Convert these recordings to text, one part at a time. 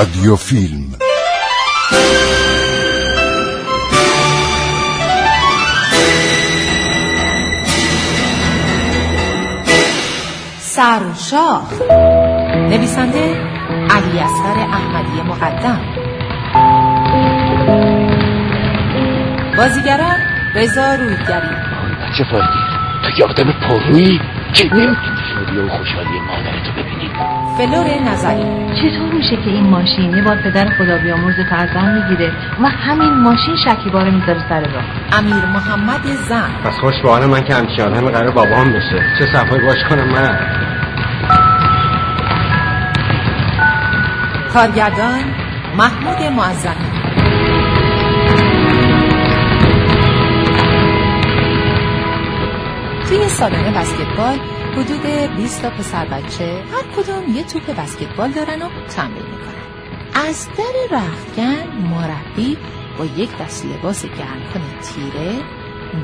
رادیو فیلم سرشاخ نویسنده علی اصغر احمدی مقدم. بازیگران رضا رویگری. چه فایده تو یه آدم پرویی که شادی و خوشحالی مادرتو ببینی. فلور نظری. چطور میشه که این ماشین یه بار پدر خدا بیامرز فرزند می‌گیره؟ و همین ماشین شکیبا رو می‌ذاره سر راه. امیر محمد زن. پس خوش به من که همچین آدم قرار بابام بشه. چه صفایی باش کنم من. کارگردان محمود معظمی. توی سالن بسکتبال حدود 20 تا پسر بچه هر کدوم یه توپ بسکتبال دارن و تمرین می‌کنن. از در رختکن مربی با یک دست لباس گرمکن تیره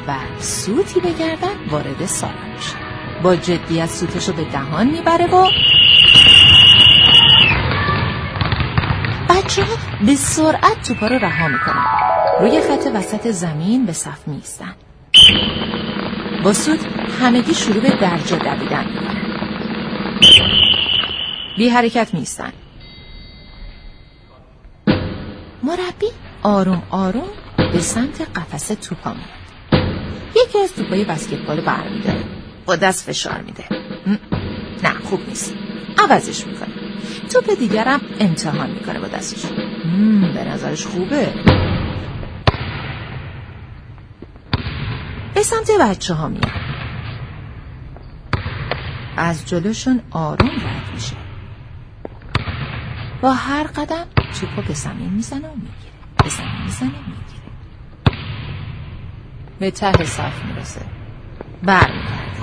و سوتی به گردن وارد سالن میشه. با جدیت سوتشو به دهان می‌بره و بچه ها به سرعت توپا رو رها می‌کنن. روی خط وسط زمین به صف میستن با سود همگی شروع به درجا دویدن. بی حرکت میستن مربی آروم آروم به سمت قفسه توپا میاد. یکی از توپای بسکتبال برمیداره با دست فشار میده. نه خوب نیست. عوضش می‌کنه. توپ دیگرم امتحان می‌کنه با دستش. به نظرش خوبه. سمت بچه ها میاد. از جلوشون آروم رد میشه. با هر قدم توپو به زمین می‌زنه و می‌گیره. به زمین می‌زنه و می‌گیره. به ته صف می‌رسه. برمیگرده.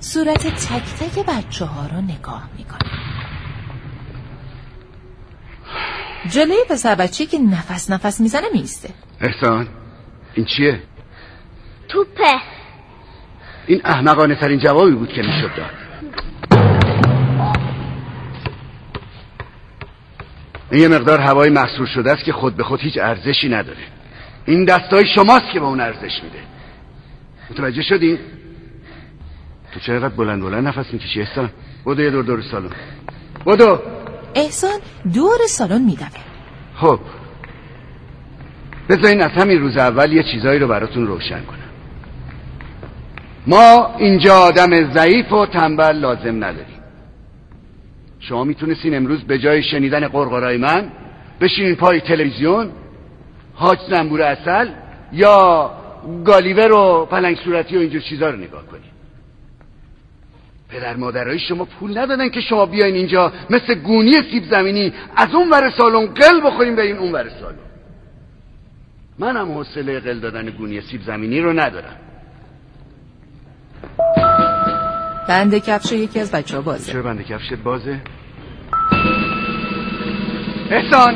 صورت تک تک بچه ها رو نگاه می‌کنه. جلوی پسر بچه که نفس نفس می‌زنه میسته احسان این چیه؟ توپه. این احمقانه ترین جوابی بود که می‌شد داد. این یه مقدار هوای محصول شده است که خود به خود هیچ ارزشی نداره. این دستای شماست که به اون ارزش میده. متوجه شدی؟ تو چرا اینقدر بلند بلند نفس می‌کشی احسان؟ بودو یه دور دور سالن. بودو احسان دور سالن میدوه. خب. بذارین از همین روز اول یه چیزایی رو براتون روشن کنم. ما اینجا آدم ضعیف و تنبل لازم نداریم. شما می‌تونستین امروز به جای شنیدن قرقرای من بشینین پای تلویزیون حاج زنبور اصل یا گالیور و پلنگ صورتی و اینجور چیزا رو نگاه کنین. پدر مادرای شما پول ندادن که شما بیاین اینجا مثل گونی سیب زمینی از اون ور سالن قل بخوریم بریم اون ور سالن. منم حوصله قل دادن گونی سیب زمینی رو ندارم. بند کفش یکی از بچه ها بازه. چرا بنده کفشت بازه؟ احسان!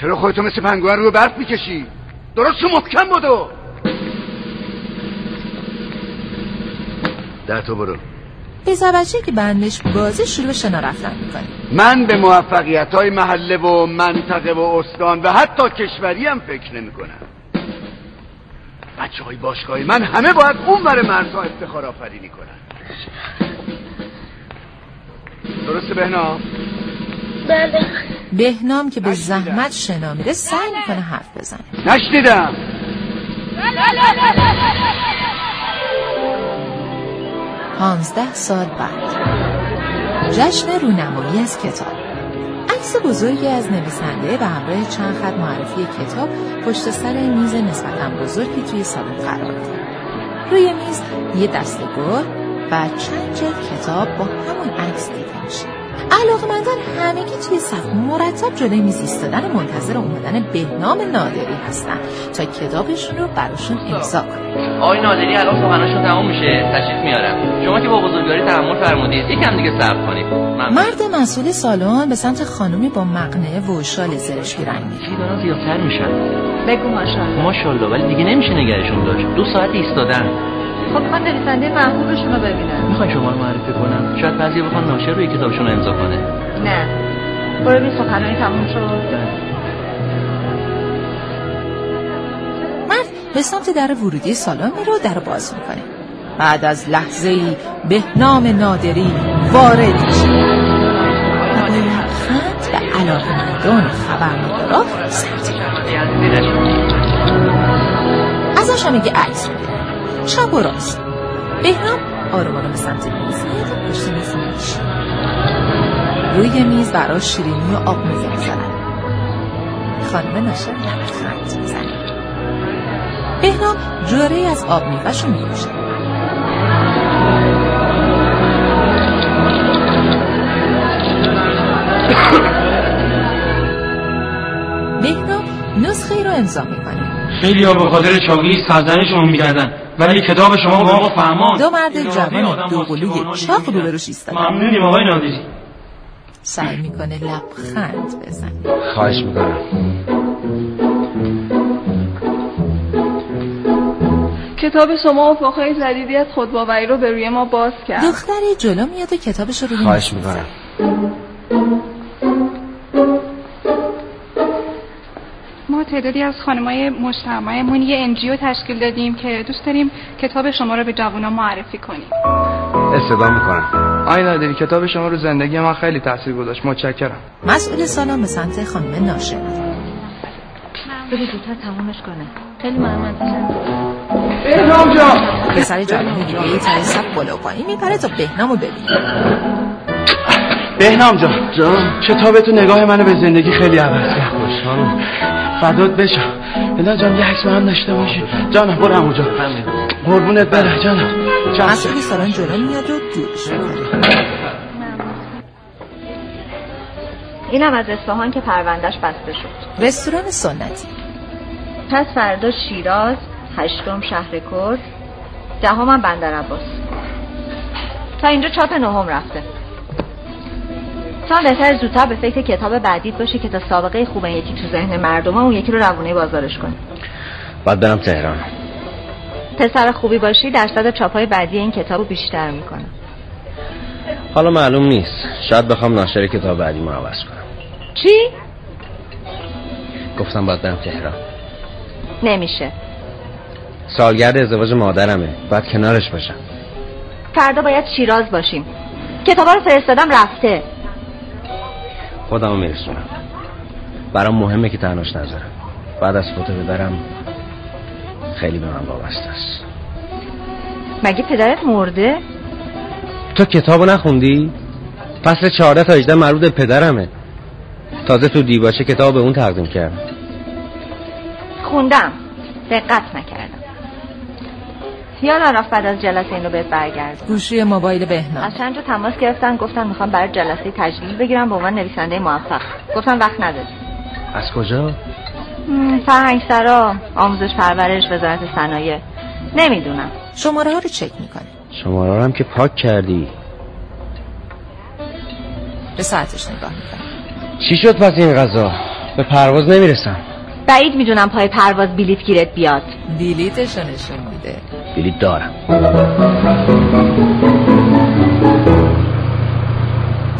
چرا خودتو مثل پنگوان رو برف می‌کشی؟ درست و محکم بودو! ده تو برو. پسر بچه که بندش بازه شروع به شنا رفتن می‌کنه. من به موفقیت های محله و منطقه و استان و حتی کشوری هم فکر نمی کنم بچه های باشگاهی من همه باید اون بر مرزها افتخار آفرینی کنن. درسته بهنا بله. بهنام که به نشنیدم. زحمت شنا میره سعی می‌کنه حرف بزنه. نشنیدم. پانزده سال بعد. جشن رونمایی از کتاب. عکس بزرگی از نویسنده و همراه چند خط معرفی کتاب پشت سر میز نسبتا بزرگی توی سالن قرار داره روی میز یه دسته گل و چند جلد کتاب با همون عکس دیده میشه. علاقمندان همگی توی صف مرتب جلوی میز ایستادن و منتظر اومدن بهنام نادری هستن. تا کتابشون رو براشون امضا کنه آقای نادری الان سخنرانیشون تمام میشه. تشریف میارم. شما که با بزرگواری تحمل فرمودید یکم دیگه صبر کنید. ممنون. مرد مسئول سالن به سمت خانومی با مقنعه و شال زرشکی رنگ میره چی دارن زیادتر میشن؟ بگو ماشاءالله. ماشاءالله ولی دیگه نمیشه نگرشون داشت. دو ساعت ایستادن. خب می‌خوان نویسنده محبوبشون رو ببینن می‌خواین شما رو معرفی کنم؟ شاید بعضی بخوان ناشر روی کتابشون رو امضا کنه. نه. برو بی سخنانی تموم شد. به سمت در ورودی سالن میره و در باز می‌کنه. بعد از لحظه ای بهنام نادری وارد میشه. لبخند به علاقمندان خبرنگارا سر ازش هم یه عکس شب و راست. بهنام آروم آروم به سمت میز. میاد پشت میز میشه روی میز براش شیرینی و آب میوه می‌ذارن خانم ناشر لبخند می‌زنه بهنام جوره از آب میوهش رو میگوشه بهنام نسخه ای رو امضا می‌کنه. خیلی ها به خاطر چاقی سرزنشمون می‌کردن ولی کتاب شما به ما فهمان دو مرد جوان دوقلوی چاق روبروش ایستادن. ممنونیم آقای نادری. سعی می‌کنه لبخند بزنه. خواهش می‌کنم. کتاب شما افقهای جدیدی از خودباوری رو به روی ما باز کرد. دختری جلو میاد و کتابش رو روی خواهش می‌کنم. تعدادی از خانمای مجتمعمون یه انجیو تشکیل دادیم که دوست داریم کتاب شما رو به جوونا معرفی کنیم. استدا می‌کنم. آی نادری کتاب شما رو زندگی من خیلی تاثیر گذاشت. متشکرم. مسئول سالن به سمت خانم ناشر. بگو زودتر تمومش کنه. خیلی ممنون بهنام جان. پسر جوان دیگه تای سب بالا پایین میپره تا بهنامو ببینه. بهنام جان. جان. کتاب تو نگاه منو به زندگی خیلی عوض کرد خوشحالم. فدات بشم. بلا جان یه عکس هم داشته باشی. جانم برو همون جان قربونت بره جانم. چند سالن جلو میاد و اینم از اصفهان که پروندهش بسته شد. رستوران سنتی. پس فردا شیراز هشتم شهر کرد. دهمم بندر عباس. تا اینجا چاپ نهم رفته. تا بهتر زودتر به فکر کتاب بعدیت باشه که تا سابقه خوبه یکی تو ذهن مردم اون یکی رو روونه بازارش کنی باید برم تهران. پسر خوبی باشی درصد چاپای بعدی این کتاب رو بیشتر می‌کنه. حالا معلوم نیست. شاید بخوام ناشر کتاب بعدی ما عوض کنم. چی؟ گفتم باید برم تهران. نمیشه. سالگرد ازدواج مادرمه. باید کنارش باشم. فردا باید شیراز باشیم. کتابا رو فرستادم رفته. خودمو میرسونم. برام مهمه که تنهاش نذارم. بعد از فوت پدرم خیلی به من وابسته است. مگه پدرت مرده؟ تو کتابو نخوندی؟ فصل 14 تا 18 مربوط پدرمه. تازه تو دیباچه کتاب به اون تقدیم کردم خوندم. دقت نکردم. یادم رفت بعد از جلسه این رو بهت برگرد گوشی موبایل بهنام. از چند جا تماس گرفتن گفتن می‌خوام برای جلسه تجلیل بگیرم به عنوان نویسنده موفق. گفتم وقت نداری. از کجا؟ فرهنگ سرا آموزش پرورش وزارت صنایع. نمی‌دونم. شماره ها رو چک می‌کنه شماره هم که پاک کردی. به ساعتش نگاه می‌کنه چی شد پس این غذا؟ به پرواز نمی‌رسم. بعید می‌دونم پای پرواز بلیت گیرت بیاد. دیلیتش رو نشون میده. بلیط دارم.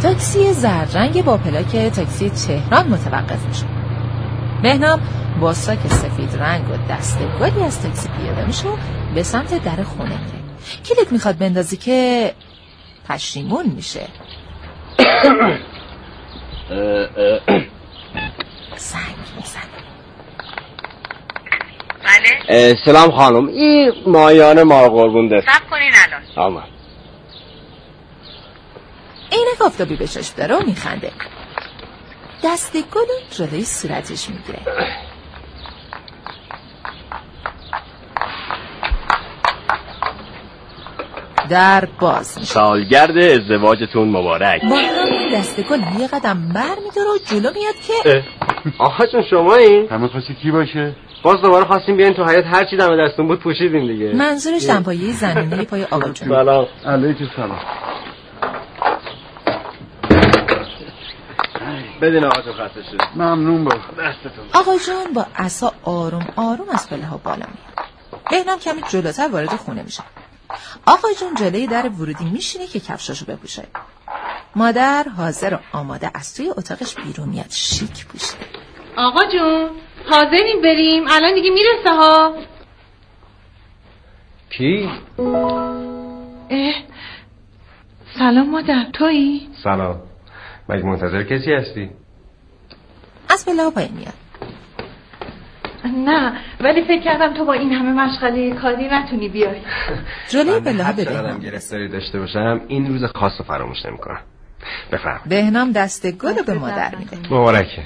تاکسی زرد با پلاک تاکسی تهران متوقف میشه. بهنام با ساک سفید رنگ و دسته گلی از تاکسی پیاده میشه و به سمت در خونه. میره کلیت می‌خواد بندازی که پشیمون میشه. سنگ می‌زنه. اه، سلام خانم. این مایان ما قربون دست. سب کنین الان. آمد. عینک آفتابی به چشم داره و میخنده. دست گل رو جلوی صورتش می‌گیره. در باز میشه. سالگرد ازدواجتون مبارک. با دست گل یه قدم بر میداره و جلو میاد که آقا جون شما این همه خواستی کی باشه؟ باز دوباره خواستیم بیاین تو حیات هر چی دم دستون بود پوشیدین دیگه. منظورش دمپایی زمینی پای آقا جون سلام. علیک سلام. بدین آقا جون خسته شدید ممنون باش. دستتون. آقا جون با عصا آروم آروم از پله ها بالا میاد بهنام کمی جلوتر وارد خونه میشه. آقا جون جلوی در ورودی میشینه که کفشاشو بپوشه مادر حاضر و آماده از توی اتاقش بیرون میاد. شیک پوشه. آقا جون حاضریم بریم. الان دیگه می‌رسه ها. کی؟ اه. سلام مادر. تویی؟ سلام. مگه منتظر کسی هستی؟ از بلا پایین میاد. نه ولی فکر کردم تو با این همه مشغله کاری نتونی بیای. جلوی بلا بهنام گرفتاری داشته باشم این روز خاص رو فراموش نمی‌کنم. بفرم بهنام دست گل رو به مادر میده. مبارکه.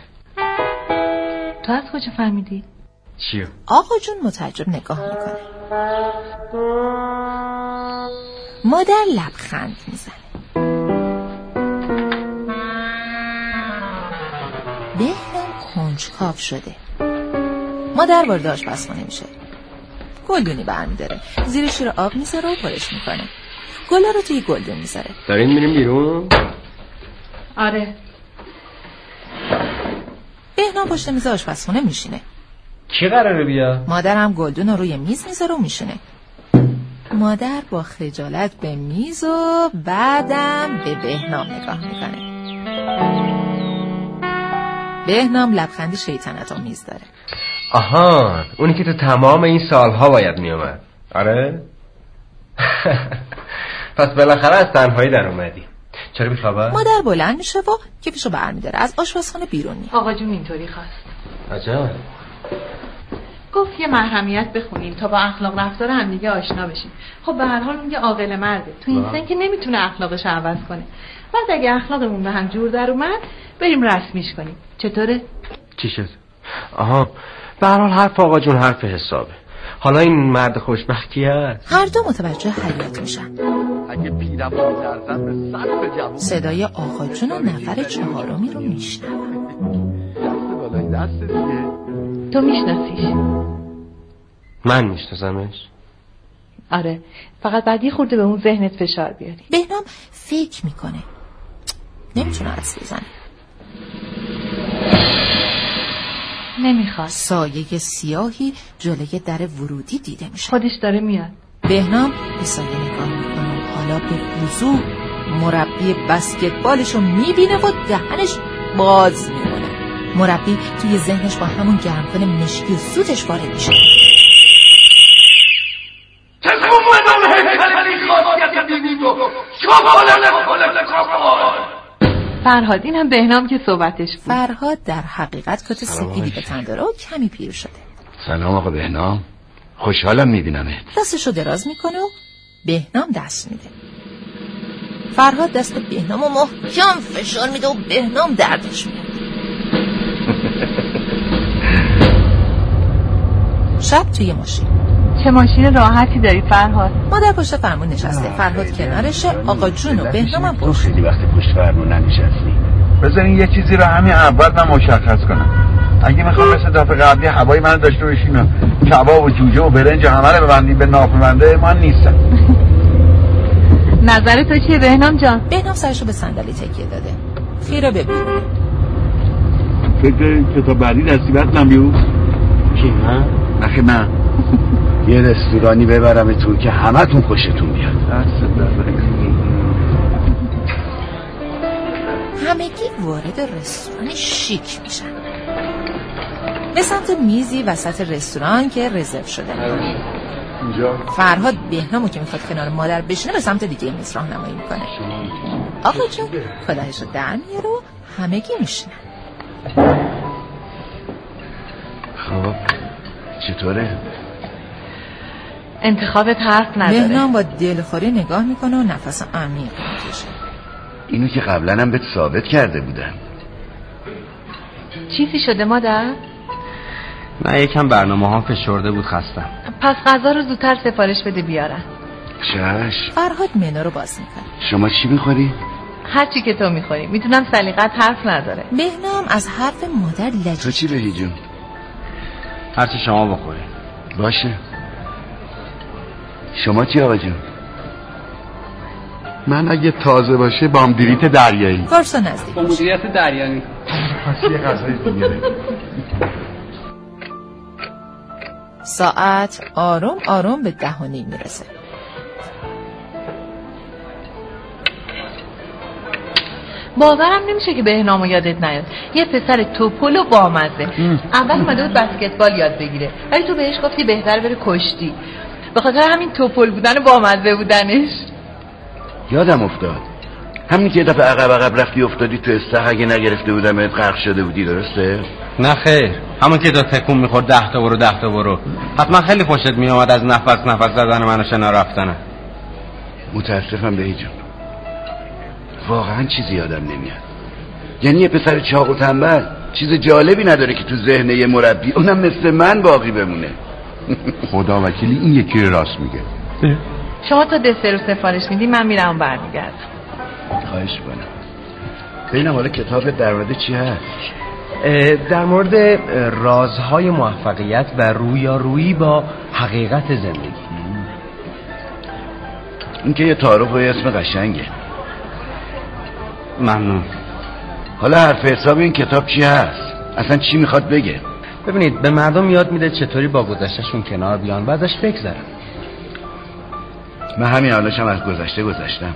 تو از کجا فهمیدی؟ چیو؟ آقا جون متعجب نگاه می‌کنه. مادر لبخند می‌زنه. بهنام کنجکاو شده. مادر وارد آشپزخونه میشه. گلدونی برمیداره زیرش رو آب می‌ذاره و پرش می‌کنه. گلا رو توی گلدون می‌ذاره. دارین میریم بیرون؟ آره. بهنام پشت میز آشپزخونه میشینه. کی قراره بیا؟ مادر هم گلدون رو روی میز می‌ذاره و میشینه. مادر با خجالت به میز و بعدم به بهنام نگاه می‌کنه. بهنام لبخندی شیطنت آمیز داره. آها اونی که تو تمام این سالها باید میومد آره؟ پس بالاخره از تنهایی در اومدی. چرا بیخبر؟ مادر بلند میشه و کیفشو برمیداره. از آشپزخونه بیرون میاد آقا جون اینطوری خواست. عجب. گفت یه محرمیت بخونیم تا با اخلاق رفتار همدیگه آشنا بشیم. خب به هر حال اون یه عاقل مرده. تو این بله. سن که نمی‌تونه اخلاقش عوض کنه. بعد اگه اخلاقمون به هم جور در اومد بریم رسمیش کنیم. چطوره؟ چی شد؟ آها به هر حال حرف آقا جون حرف حسابه. حالا این مرد خوشبخت کی هست؟ هر دو متوجه حیات میشن. صدای آقا جون و نفر چهارمی رو دیگه. تو میشناسیش. من میشناسمش؟ آره فقط بعد یه خورده به اون ذهنت فشار بیاری. بهنام فکر می‌کنه. نمی‌تونه حدس بزنه. نمی‌خواد. سایه سیاهی جلوی در ورودی دیده میشه. خودش داره میاد. بهنام به سایه نگاه می‌کنه. حالا به وضوح مربی بسکتبالش رو می‌بینه و دهنش باز میمونه مربی توی ذهنش با همون گرمکن مشکی و سوتش وارد میشه. فرهاد این هم بهنام که صحبتش بود. فرهاد در حقیقت کت سفیدی به تن داره و کمی پیر شده. سلام آقا بهنام. خوشحالم میبینمت. دستشو دراز می‌کنه و بهنام دست میده. فرهاد دست بهنام و محکم فشار میده و بهنام دردش میاد. شب توی ماشین. چه ماشین راحتی داری فرهاد. مادر پشت فرمون نشسته. فرهاد کنارشه. آقا جون و بهنام هم پشت. خیلی وقت پشت فرمون ننشستی. بذارین یه چیزی رو همین اول من مشخص کنم. اگه می‌خوام مثل دفعه قبلی هوای من داشته باشین و کباب و جوجه و برنج و همه رو ببندین به ناپیونده من نیستم. نظر تو چیه بهنام جان؟ بهنام سرشو به صندلی تکیه داده. خیره ببینه فکر کتاب بعدی دستی من بیو کی من؟ نخی من. یه رستورانی ببرمتون که همتون خوشتون بیاد. همگی وارد رستوران شیک میشن. به سمت میزی وسط رستوران که رزرو شده. اینجا؟ فرهاد بهنامو که می‌خواد کنار مادر بشینه به سمت دیگه میز راهنمایی می‌کنه. آقا جون کلاهش رو در میاره و همگی میشینن خب چطوره؟ انتخابت حرف نداره. بهنام با دلخوری نگاه می‌کنه و نفس عمیق می‌کشه. اینو که قبلا هم بهت ثابت کرده بودم. چیزی شده مادر؟ نه یکم برنامه ها فشرده بود خستم. پس غذا رو زودتر سفارش بده بیارن. چش فرهاد منو رو باز می‌کنه. شما چی می‌خوری؟ هر چی که تو می‌خوری. می‌تونم سلیقت حرف نداره. بهنام از حرف مادر تو لجه چی بهی جون؟ هرچی شما بخورید باشه. شما چی آقا جون؟ من اگه تازه باشه بامدریت دریایی. پارسا نزدیک با. مدیریت دریانی پس یه غذای دیگه ساعت آروم آروم به ده و نیم می‌رسه. باورم نمیشه که بهنامو یادت نیاد. یه پسر توپل و بامزه اول اومده بود بسکتبال یاد بگیره. ولی تو بهش گفتی بهتر بره کشتی. به خاطر همین توپل بودن و بامزه بودنش. یادم افتاد. همین که یه دفعه عقب عقب رفتی افتادی تو استخ اگه نگرفته بودم غرق شده بودی درسته؟ نه خیر. همون که دا تکون می‌خورد ده تا برو ده تا برو. حتما خیلی خوشت میامد از نفس نفس زدن من و شنا رفتنه متاسفم به جون واقعا چیزی یادم نمیاد. یعنی یه پسر چاق و تنبل چیز جالبی نداره که تو ذهن یه مربی اونم مثل من باقی بمونه. خدا وکیلی این یکی راست میگه. شما تا دسر رو سفارش میدی من میرم برمیگردم. خواهش کنم ببینم حالا کتاب در مورد چی هست. در مورد رازهای موفقیت و رویارویی با حقیقت زندگی. این که یه تعارف و یه اسم قشنگه. ممنون. حالا حرف حساب این کتاب چی هست؟ اصلا چی می‌خواد بگه؟ ببینید به مردم یاد میده چطوری با گذشتهشون کنار بیان بعدش بگذرن. من همین حالاشم از گذشته گذشتم.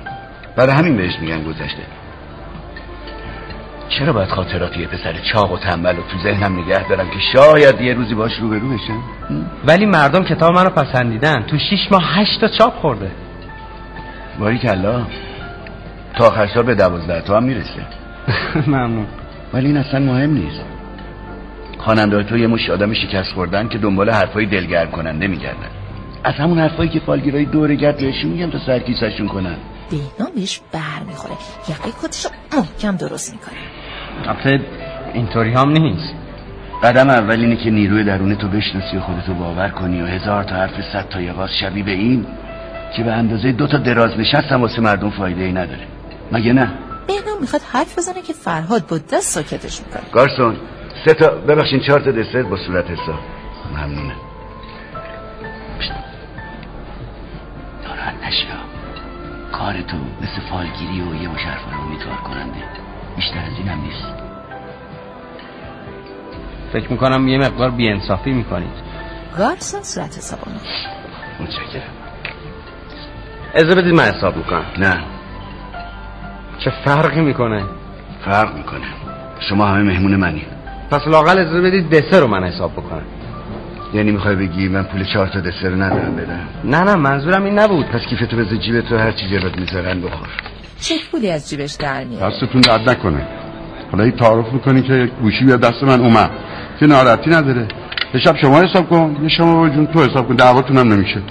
برای همین بهش میگن گذشته. چرا باید خاطرات یه پسر چاق و تنبل و تو ذهنم نگه دارم که شاید یه روزی باش روبرو بشم؟ ولی مردم کتاب منو پسندیدن. تو شیش ماه هشت تا چاپ خورده. باری کلا. تا آخر به دوازده تا هم می‌رسه. ممنون. ولی این اصلا مهم نیست. خواننده تو یه مش آدم شکست خوردن که دنبال حرفای دلگرم کننده میگردن. از همون حرفایی که فالگیرای دوره گرد بهشون میگم تا سرکیسشون کنن. بهنام بهش بر می‌خوره. یقه کتشو محکم درست می‌کنه. آخه اینطوری هم نیست. قدم اول اینه که نیروی درون تو بشناسی و خودتو باور کنی و هزار تا حرف صد تا یقاس شبیه به این که به اندازه دو تا دراز نشستم واسه مردم فایده ای نداره. مگه نه؟ بهنام می‌خواد حرف بزنه که فرهاد با دست ساکتش می‌کنه. گارسون سه تا ببخشین چهار تا دسر با صورت حساب. ممنونه ناراحت نشیا کار تو مثل فالگیری و یه مشرف رو امیدوار کننده. بیشتر از این هم نیست. فکر می‌کنم یه مقدار بیانصافی می‌کنید. گارسون صورت حسابانه. متشکرم. اجازه بدید من حساب می‌کنم. نه. چه فرقی می‌کنه؟ فرق می‌کنه. شما همه مهمون منی. پس لاقل اجازه بدید دسر رو من حساب بکنم. یعنی می‌خوای بگی من پول چهار تا دسر رو ندارم بدم؟ نه نه منظورم این نبود. پس کیفتو بذار جیبت تو هر چی جلوت می‌ذارن بخور. چک پولی از جیبش در میاد دستتون درد نکنه. حالا این تعارف می‌کنی که گوشی بیاد دست من اومد. که ناراحتی نداره. یه شب شما حساب کن. یه شما جون تو حساب کن. دعواتون هم نمیشه.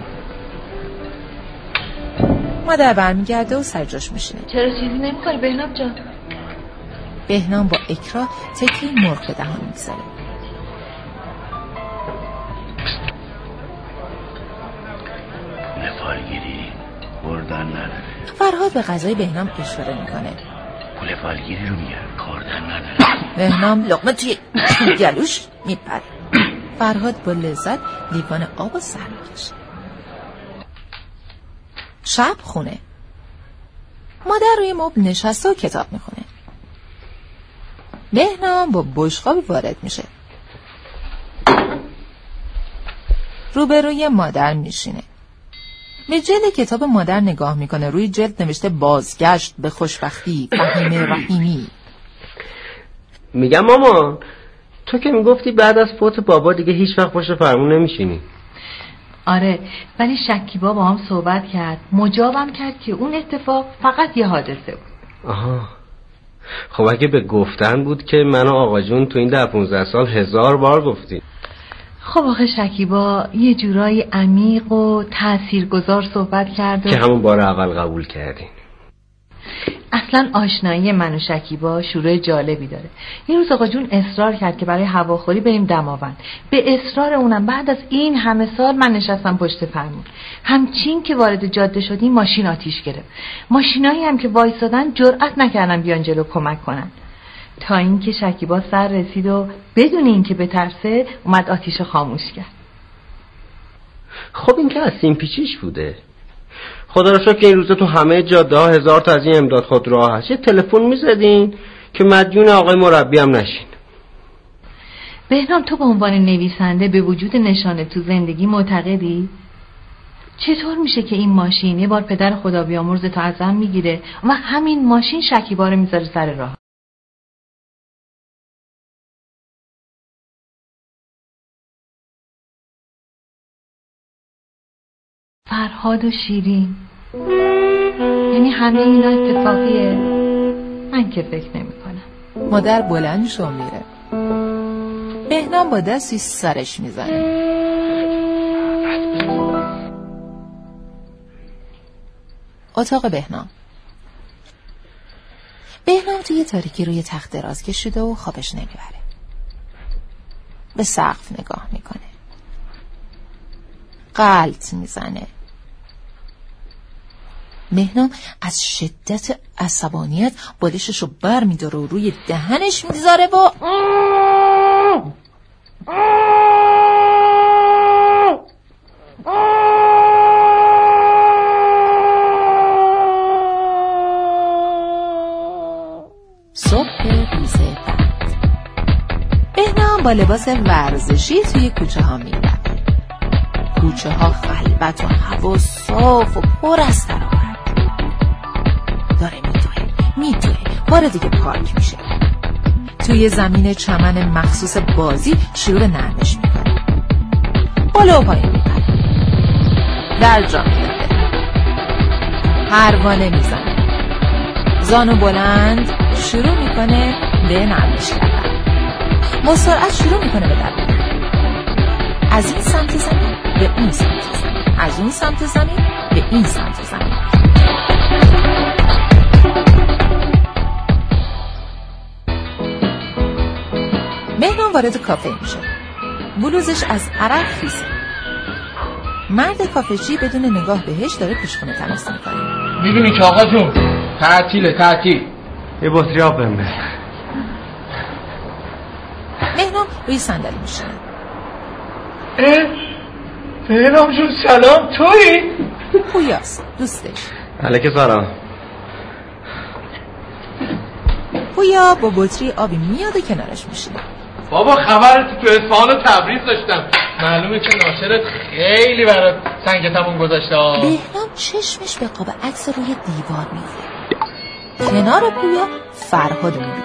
مادر برمیگرده و سر جاش میشینه. چرا چیزی نمی‌خوری بهنام جان؟ بهنام با اکرا تکی مرغ به دهان می‌گذاره. فالگیری بردن نداره. فرهاد به غذای بهنام اشاره می‌کنه. پول فالگیری رو میگه خوردن نداره. بهنام لقمه توی گلوش میپره. فرهاد با لذت لیوان آب و سر می‌کشه. شب خونه. مادر روی مبل نشسته و کتاب می‌خونه. بهنام با بشقابی وارد میشه. روبروی مادر میشینه. به جلد کتاب مادر نگاه می‌کنه. روی جلد نوشته بازگشت به خوشبختی فهیم رحیمی. میگم مامان تو که می‌گفتی بعد از فوت بابا دیگه هیچ وقت پشت فرمون نمیشینی. آره ولی شکیبا با هم صحبت کرد. مجابم کرد که اون اتفاق فقط یه حادثه بود. آها. خب اگه به گفتن بود که من و آقا جون تو این ده 15 سال هزار بار گفتیم. خب آخه شکیبا یه جورایی عمیق و تاثیرگذار صحبت کرد. که همون بار اول قبول کردین. اصلا آشنایی من و شکیبا شروع جالبی داره. این روز آقا جون اصرار کرد که برای هواخوری بریم دماوند به اصرار اونم بعد از این همه سال من نشستم پشت فرمون. همچین که وارد جاده شدیم ماشین آتیش گرفت. ماشینایی هم که وایسادن جرأت نکردن بیان جلو کمک کنن. تا اینکه شکیبا سر رسید و بدون اینکه بترسه اومد آتیش خاموش کرد. خب این که از سیم پیچیش بوده. خدا رو شکر که این روزا تو همه جاده ها هزار تا از این امداد خودروها هست. یه تلفن می‌زدین که مدیون آقای مربی هم نشین. بهنام تو به عنوان نویسنده به وجود نشانه تو زندگی معتقدی؟ چطور میشه که این ماشین یه بار پدر خدا بیامرز تو ازم می‌گیره و همین ماشین شکیبا رو می‌ذاره سر راه؟ فرهاد و شیرین. یعنی همه اینا اتفاقیه. من که فکر نمی کنم. مادر بلند شو میره. بهنام با دستی سرش می‌زنه. اتاق بهنام. بهنام توی تاریکی روی تخت دراز کشیده و خوابش نمی‌بره. به سقف نگاه می‌کنه. قلط می‌زنه. مهنام از شدت عصبانیت بالشش رو بر میداره و روی دهنش می‌ذاره و صبح روز بعد. با لباس ورزشی توی کوچه ها میره کوچه ها خلبت و هوا صاف و پر از بار دیگه پارک میشه. توی زمین چمن مخصوص بازی شروع به نرمش می‌کنه. بالا و پایین میپره. در جا میفته پروانه می‌زنه. زانو بلند شروع می‌کنه به نرمش کردن. با سرعت شروع می‌کنه به دویدن از این سمت زمین به اون سمت زمین. از اون سمت زمین به این سمت زمین. مهنام وارد کافه میشه. بلوزش از عرق خیزه مرد کافه چی بدون نگاه بهش داره پیشخونه تماس می‌کنه. می‌بینی که آقا جون تعطیله تعطیل. یه بطری آب بهم مهنام روی صندلی میشینه. بهنام جون سلام توی پویاست دوستش. علیک سلام. پویا با بطری آبی میاد و کنارش میشینه. بابا خبرت تو اصفهان و تبریز داشتم. معلومه که ناشرت خیلی برات سنگ تموم گذاشته. بهنام چشمش به قاب عکس روی دیوار میفته کنار پویا فرهاد می‌بینه.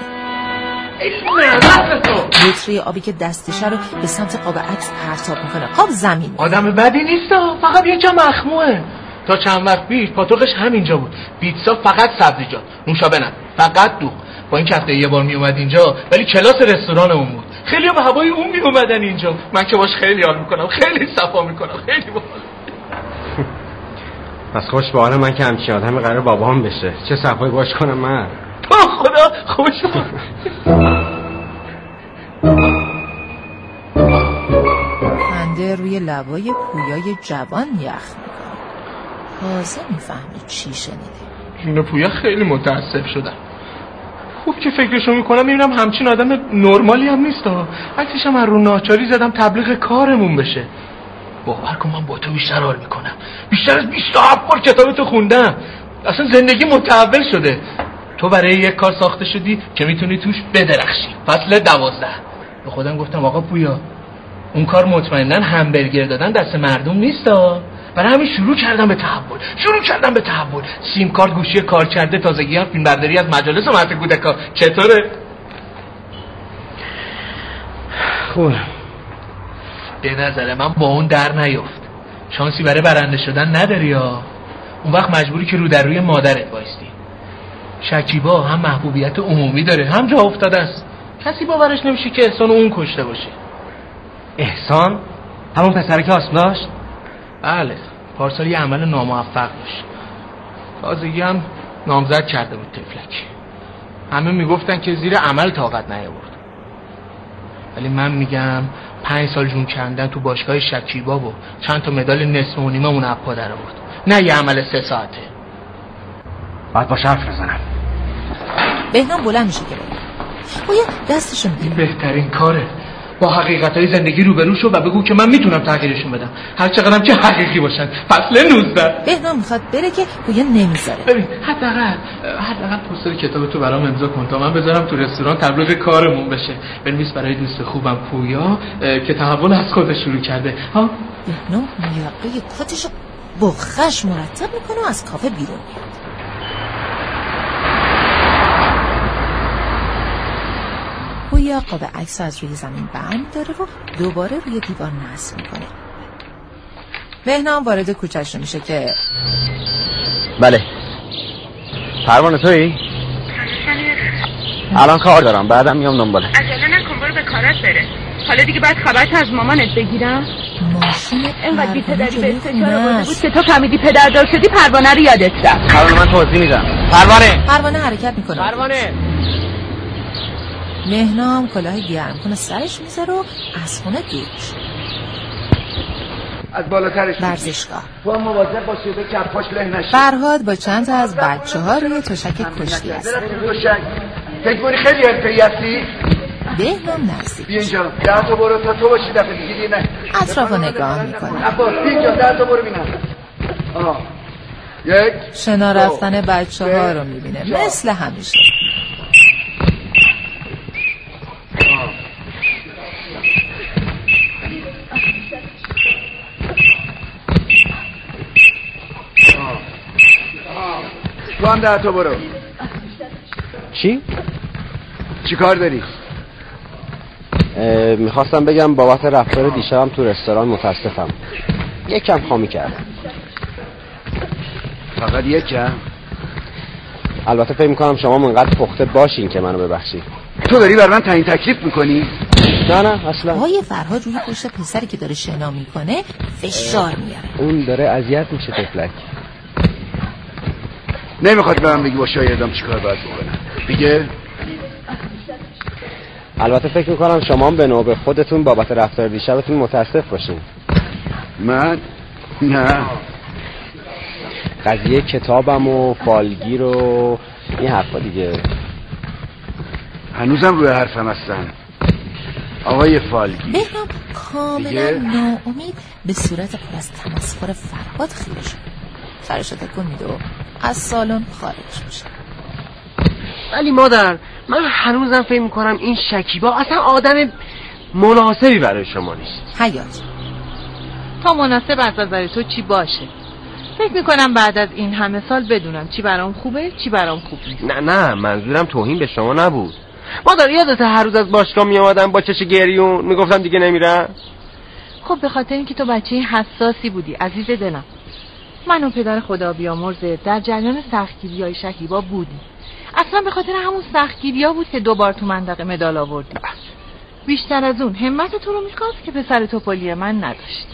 بطری آبی که دستشه رو به سمت قاب عکس پرتاب می‌کنه. قاب زمین. آدم بدی نیست فقط یه جا مخموه تا چند وقت پیش پاتوقش همینجا بود. پیتزا فقط سبزیجات نوشابه نه. فقط دوغ با این هفته یه بار می اومد اینجا ولی کلاس رستورانمون بود. خیلی به هوای اون می اومدن اینجا. من که باش خیلی حال می‌کنم خیلی صفا می‌کنم خیلی باحال پس خوش به حال من که همچین آدمی قرار بابام بشه. چه صفایی باش کنم من؟ تو خدا خوش خنده روی لبای پویای جوان یخ تازه می‌فهمه چی شنیده جون پویا خیلی متاسف شدم خوب که فکرشو می‌کنم می‌بینم همچین آدم نرمالی هم نیست عکسش هم رو ناچاری زدم تبلیغ کارمون بشه. باور کن من با تو بیشتر حال می‌کنم. بیشتر از 27 بار کتابتو خوندم. اصلا زندگی متحول شده. تو برای یک کار ساخته شدی که می‌تونی توش بدرخشی. فصل دوازده. به خودم گفتم آقا پویا اون کار مطمئنا همبرگر دادن دست مردم نیست برای همین شروع کردم به تحول شروع کردم به تحول سیم کارت گوشی کار کرده تازگی هم فیلم برداری از مجالس و مرد کودکا. چطوره؟ خوب به نظر من با اون در نیفت شانسی برای برنده شدن نداری یا؟ اون وقت مجبوری که رو در روی مادرت بایستی شکیبا هم محبوبیت عمومی داره. هم جا افتاده است. کسی باورش نمیشه که احسان اون کشته باشه. احسان؟ همون پسره که آسم داشت؟ بله. پارسال یه عمل ناموفق داشت. تازگی هم نامزد کرده بود تفلک همه می‌گفتن که زیر عمل طاقت نیاورد. ولی من میگم پنج سال جون کندن تو باشگاه شکیبا و چند تا مدال نصف و نیمه اون اپا در آورد. نه یه عمل سه ساعته. باید با حرف بزنم. بهنام بلند میشه که باید دستشون این بهترین کاره. با حقیقت های زندگی روبرو شو و بگو که من می‌تونم تغییرشون بدم. هر چقدرم که حقیقی باشن. فصل 19 بهنام می‌خواد بره که گویا نمی‌ذاره. ببین حداقل حداقل پوستر کتاب تو برام امضا کن تا من بذارم تو رستوران تبلیغ کارمون بشه. بنویس برای دوست خوبم پویا که تحول از خودش شروع کرده. ها؟ بهنام یقه کتشو با خش مرتب می‌کنه و از کافه بیرون میاد گویا قاب عکس از روی زمین بند داره و دوباره روی دیوار نصب می‌کنه. بهنام وارد کوچش رو میشه که بله. پروانه توی؟ الان کار دارم. بعدم میام دنباله. عجله نکن برو به کارت بره. حالا دیگه باید خبرت از مامانت بگیرم. ماشین انقدر بی پدری به خونه‌ش. بود که تو فهمیدی پدردار شدی پروانه رو یادت رفت. پروانه من توضیح میدم. پروانه! پروانه حرکت می‌کنه. پروانه! مهنام کلاه گرم کنه سرش می‌ذاره و از خونه دور. از بالاترش ورزشگاه. هم مواظب باش به کفاش له نشه فرهاد با چند تا از بچه ها روی تشک کشتی است. فکر خیلی حرفه‌ای هستی؟ بهنام نزدیک بیا اینجا. ده تا برو تا تو باشی دفعه دیگه دیگه نه. اطراف رو نگاه می‌کنه. عباس اینجا. ده تا برو بینم. آها یک. شنا رفتن بچه ها رو می‌بینه. مثل همیشه. تو هم ده تا برو. چی؟ چی کار داری؟ می‌خواستم بگم بابت رفتار دیشبم تو رستوران متاسفم. یکم خامی کردم فقط یکم البته فکر می‌کنم شما منقدر پخته باشین که منو ببخشید تو داری بر من تعیین تکلیف می‌کنی؟ نه نه اصلا. پای فرهاد روی پشت پسری که داره شنا می‌کنه فشار میاره. اون داره اذیت میشه تفلک نمی‌خواد به من بگی با شایدم چیکار باید بکنم. دیگه البته فکر می‌کنم شما هم به نوبه خودتون بابت رفتار دیشبتون متاسف باشین. من؟ نه. قضیه کتابم و فالگیر و این حرفا دیگه. هنوزم روی حرفم هستن. آقای فالگی. بهنام کاملا؟ ناامید به صورت پر از تمسخر فرهاد خیره شد. سرش تکون میده و از سالن خارج میشه. ولی مادر من هنوزم فکر می‌کنم این شکیبا اصلا آدم مناسبی برای شما نیست. حیات تا مناسب از نظر تو چی باشه؟ فکر می‌کنم بعد از این همه سال بدونم چی برام خوبه چی برام خوب نیست. نه نه منظورم توهین به شما نبود. مادر یادت هر روز از باشگاه میامدم با چش گریون می‌گفتم دیگه نمیرم. خب به خاطر اینکه تو بچه حساسی بودی عزیز دلم. من و پدر خدا بیامرزه در جریان سختگیری های شکیبا بودیم. اصلا به خاطر همون سختگیری ها بود که دوبار تو منطقه مدال آوردی بیشتر از اون همت تو رو می‌خواست که پسر توپلی من نداشت.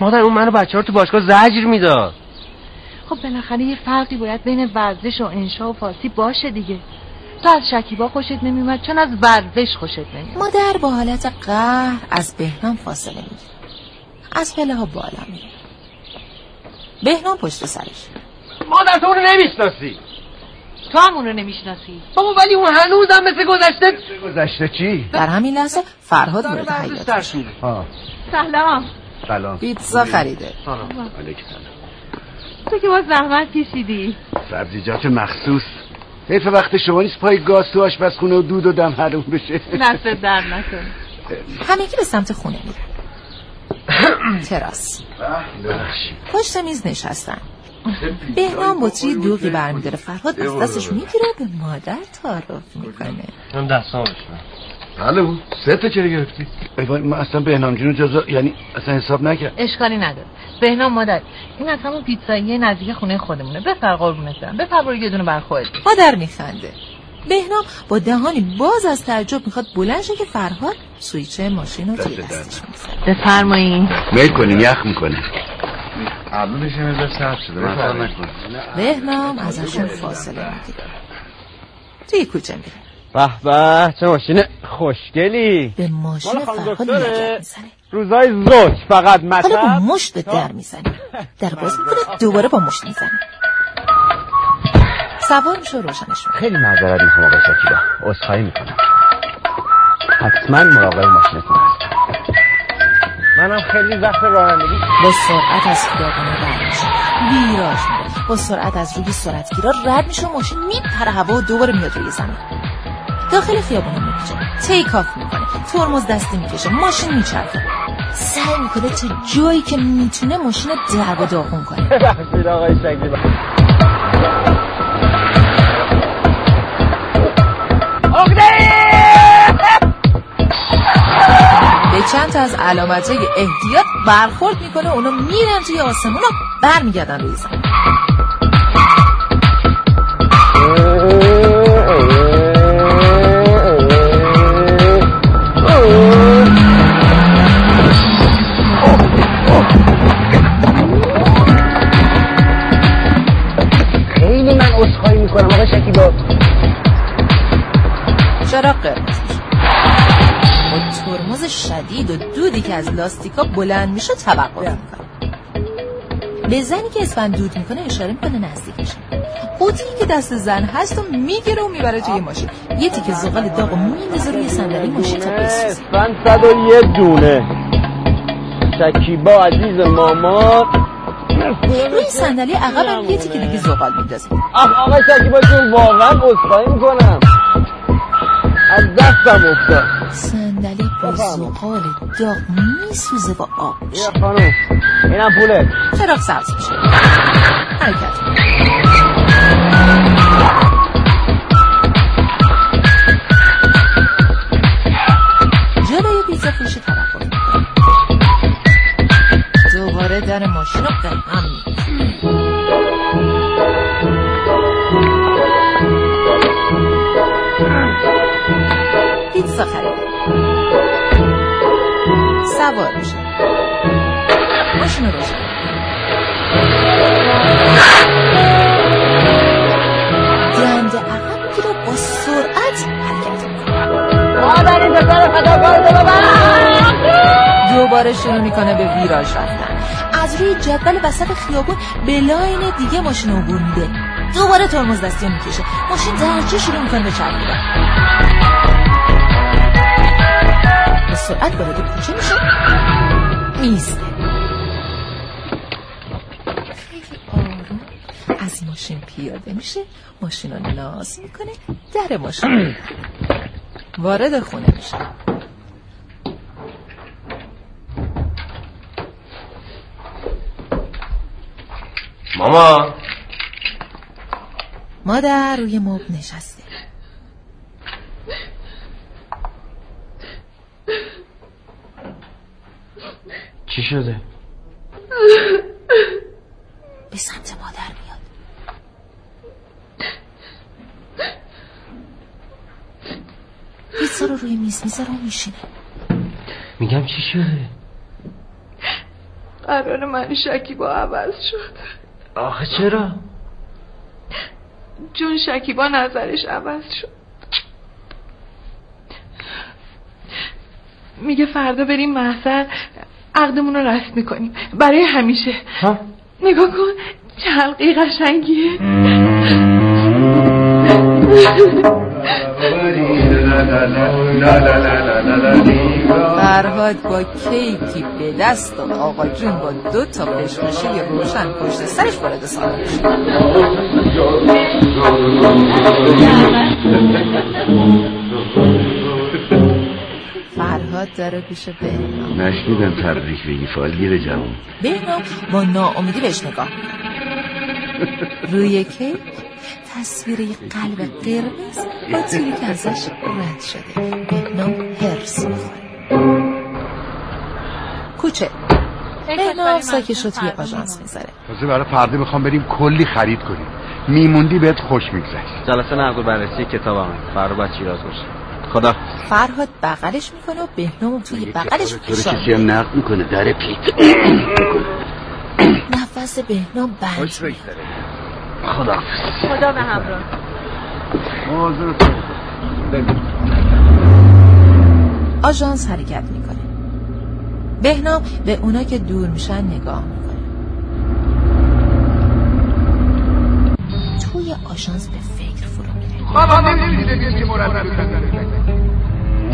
مادر اون منو بچه رو تو باشگاه زجر می‌داد. خب بالاخره یه فرقی باید بین ورزش و انشا و فارسی باشه دیگه. تو از شکیبا خوشت نمیومد چون از ورزش خوشت نمیومد مادر با حالت قهر از بهنام فاصله می‌گیره. از پله ها بالا میره. بهنام پشت سرش. مادر تو اونو نمی‌شناسی. تو هم اون رو نمی‌شناسی. بابا ولی اون هنوزم مثل گذشته گذشته چی؟ در همین لحظه فرهاد وارد حیات سلام. سلام. پیتزا خریده. سلام تو که باز زحمت کشیدی. سبزیجات مخصوص. حیف وقت شما نیست پای گاز تو آشپزخونه و دود و دم حروم بشه. دست در نکنه. همگی به سمت خونه میره تراس. پشت میز نشستن. بهنام بطری دوغی برمیداره؟ فرهاد از دستش می‌گیره به مادر تعارف می‌کنه. من دستام بله سه تا چرا گرفتی؟ ای وای من اصلا بهنام جون جزا یعنی اصلا حساب نکرد. اشکالی نداره. بهنام مادر این از همون پیتزایی نزدیک خونه خودمونه. بفر قربونت برم. بفر برو یه دونه بر خودت مادر میخنده. بهنام با دهانی باز از تعجب می‌خواد بلند که فرهاد سویچ ماشین رو توی دستش می‌زنه بفرمایین. میل کنین یخ می‌کنه. الانش یه سرد شده بهنام ازشون فاصله می‌گیره. توی کوچه میره. به به چه ماشین خوشگلی. به ماشین فرهاد می‌زنه. روزای زوج فقط حالا با مطلب مشت به در می‌زنه. در باز می‌کنه دوباره با مشت می‌زنه. سوار میشه و روشنش می‌کنه خیلی معذرت می‌خوام آقای شکیبا عذرخواهی می‌کنم. حتما مراقب ماشینتون هستم. منم خیلی وقت رانندگی با سرعت از خیابان رد میشه. ویراژ میره با سرعت از روی سرعتگیرا رد میشه و ماشین میپره هوا و دوباره میاد روی زمین. داخل خیابان میپیچه تیک آف می‌کنه. ترمز دستی می‌کشه. ماشین میچرخه. سعی می‌کنه تا جایی که می‌تونه ماشین رو درب و داغون کنه. آقای به چند تا از علامتهای احتیاط برخورد می‌کنه. اونا میرن توی آسمون و برمیگردن روی زمین. آقای شکیبا چرا قرمز با ترمز شدید و دودی که از لاستیکا بلند میشه توقف می‌کنه. به زنی که اسفند دود می‌کنه اشاره می‌کنه نزدیکش قوطی که دست زن هست و می‌گیره و می‌بره توی ماشین. یه تیکه زغال داغ و میندازه روی صندلی ماشین تا بسوزه. اسفند صد و یه دونه. شکیبا عزیز ماما. روی صندلی عقب هم یه تیکه دیگه زغال میندازه. آخ آقای شکیبا جون واقعا عذرخواهی می‌کنم. از دستم افتاد. صندلی با زغال داغ میسوزه و آب خانم اینم پوله. چراغ سبز میشه. حرکت. دوباره در هم. پیتزا خریده سوار میشه ماشین رو روشن دنده عقب و با سرعت حرکت می‌کنه دوباره شروع می‌کنه به ویراژ رفتن. از روی جدول وسط خیابون به لاین دیگه ماشین عبور میده. دوباره ترمز دستی می‌کشه. ماشین درجه شروع می‌کنه به چرخیدن به سرعت وارد کوچه میشه. میسته خیلی آروم از ماشین پیاده میشه. ماشین رو ناز می‌کنه. در ماشین. وارد خونه میشه. ماما. مادر روی مبل نشسته. چی شده؟ به سمت مادر میاد. پیتزا رو روی میز می‌ذاره و میشینه. میگم چی شده؟ قرار من شکیبا عوض شد. آخه چرا؟ جون شکیبا نظرش عوض شد میگه فردا بریم محضر عقدمون رو رسم می‌کنیم برای همیشه ها؟ نگاه کن چه حلقی قشنگیه فرهاد با کیکی به دست و آقا جون با دو تا بشمشی روشن پشت سرش وارد سالن میشه. فرهاد داره پیش بهنام نشنیدم تبریک بگی فالگیر جوان. بهنام با ناامیدی بهش نگاه. روی کیک تصویر قلب قرمز با تیری که ازش رد شده. بهنام هرس می‌خوره. کوچه. بهنام ساکش رو توی آژانس می‌ذاره. تازه برای فردا می‌خوام بریم کلی خرید کنیم. میموندی بهت خوش میگذشت جلسه نقد و بررسی کتابم فردا باید شیراز باشه. خدا. فرهاد بغلش می‌کنه و بهنام توی بغلش فشار نقد می‌کنه. در پیت. نفس بهنام بند خدا. خدا به همراه. آژانس حرکت می‌کنه. بهنام به اونا که دور میشن نگاه می‌کنه توی آژانس به فکر فرو میره بابا نمی‌تونی بگی که مرتب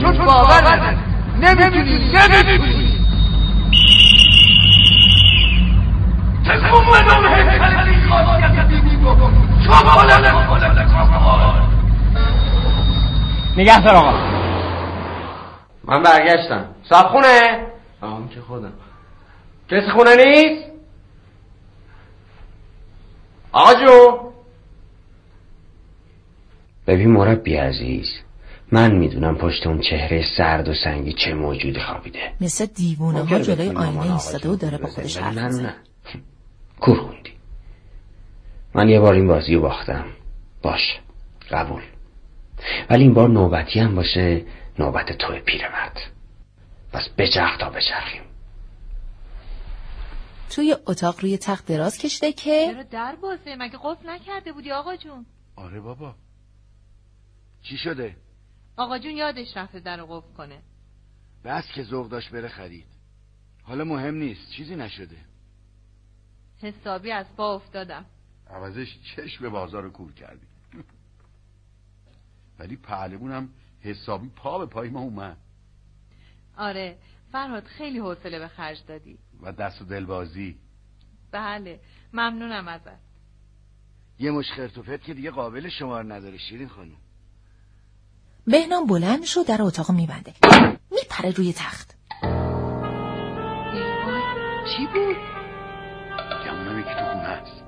چون باور نداری نمی‌تونی. نمی‌تونی تکون بدون هیکلی خاصیت دینی بکن چاپاله نگه دار آقا. من برگشتم. صابخونه آم که خودم. کسی خونه نیست؟ آقا جون ببین مربی عزیز من می‌دونم پشت اون چهره سرد و سنگی چه موجودی خوابیده. مثل دیوونه ها جلوی آینه ایستاده و داره با خودش حرف می‌زنه. نه. کور خوندی. من یه بار این بازی رو باختم. باش قبول. ولی این بار نوبتی هم باشه. نوبت توی پیرمرد. پس بچرخ تا بچرخیم توی اتاق روی تخت دراز کشیده که چرا در بازه؟ مگه قفل نکرده بودی آقا جون؟ آره بابا. چی شده؟ آقا جون یادش رفته در قفل کنه. بس که ذوق داشت بره خرید. حالا مهم نیست چیزی نشده. حسابی از پا افتادم. عوضش چشم به بازار رو کور کردی. ولی پهلمونم حسابی پا به پای ما اومد. آره. فرهاد خیلی حوصله به خرج دادی. و دست و دلبازی. بله ممنونم ازت. یه مش خرت و پرت که دیگه قابل شمار نداره شیرین خانم. بهنام بلند شد در اتاق میبنده. میپره روی تخت. چی بود؟ گمونم یکی تو خونه هست.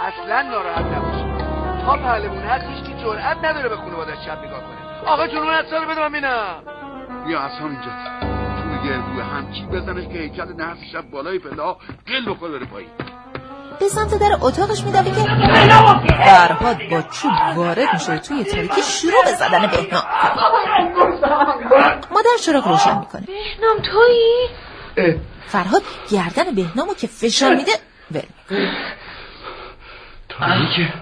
اصلا ناراحت نباش. تا پهلمون هست هیچ کی جرأت نداره به خانوادش شب نگاه کنه. آقا جون اون رو بده من بینم بیا اصلا اینجا. تو گربوه همچی بزنش که هیکل نحس شب بالای پلا گل بخور بره پایین. به سمت در اتاقش میدوه که فرهاد با چوب وارد میشه توی تاریکی شروع به زدن بهنام مادر چراغ روشن می‌کنه. بهنام تویی؟ فرهاد گردن بهنامو که فشار میده. ول. تاریکه.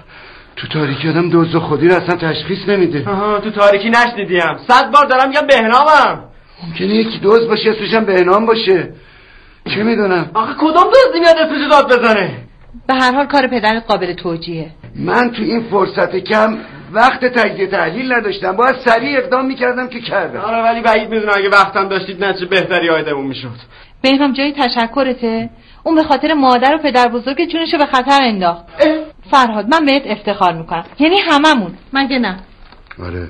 تو تاریکی آدم دوز خودی رو اصلا تشخیص نمیده. آها تو تاریکی نشنیدیم. صد بار دارم میگم بهنامم. ممکنه یکی دوز باشه اسمش هم بهنام باشه. چه می‌دونم؟ آخه کدوم دزدی میاد اسمشو داد بزنه؟ به هر حال کار پدرت قابل توجیهه. من تو این فرصت کم وقت تجزیه تحلیل نداشتم. باید سریع اقدام می‌کردم که کردم. آره ولی بعید می‌دونم اگه وقتم داشتید نه چه بهتری آیدمون می‌شد. بهنام جای تشکرته؟ اون به خاطر مادر و پدر بزرگ جونشو به خطر انداخت. فرهاد من بهت افتخار می‌کنم. یعنی هممون. مگه نه؟ آره.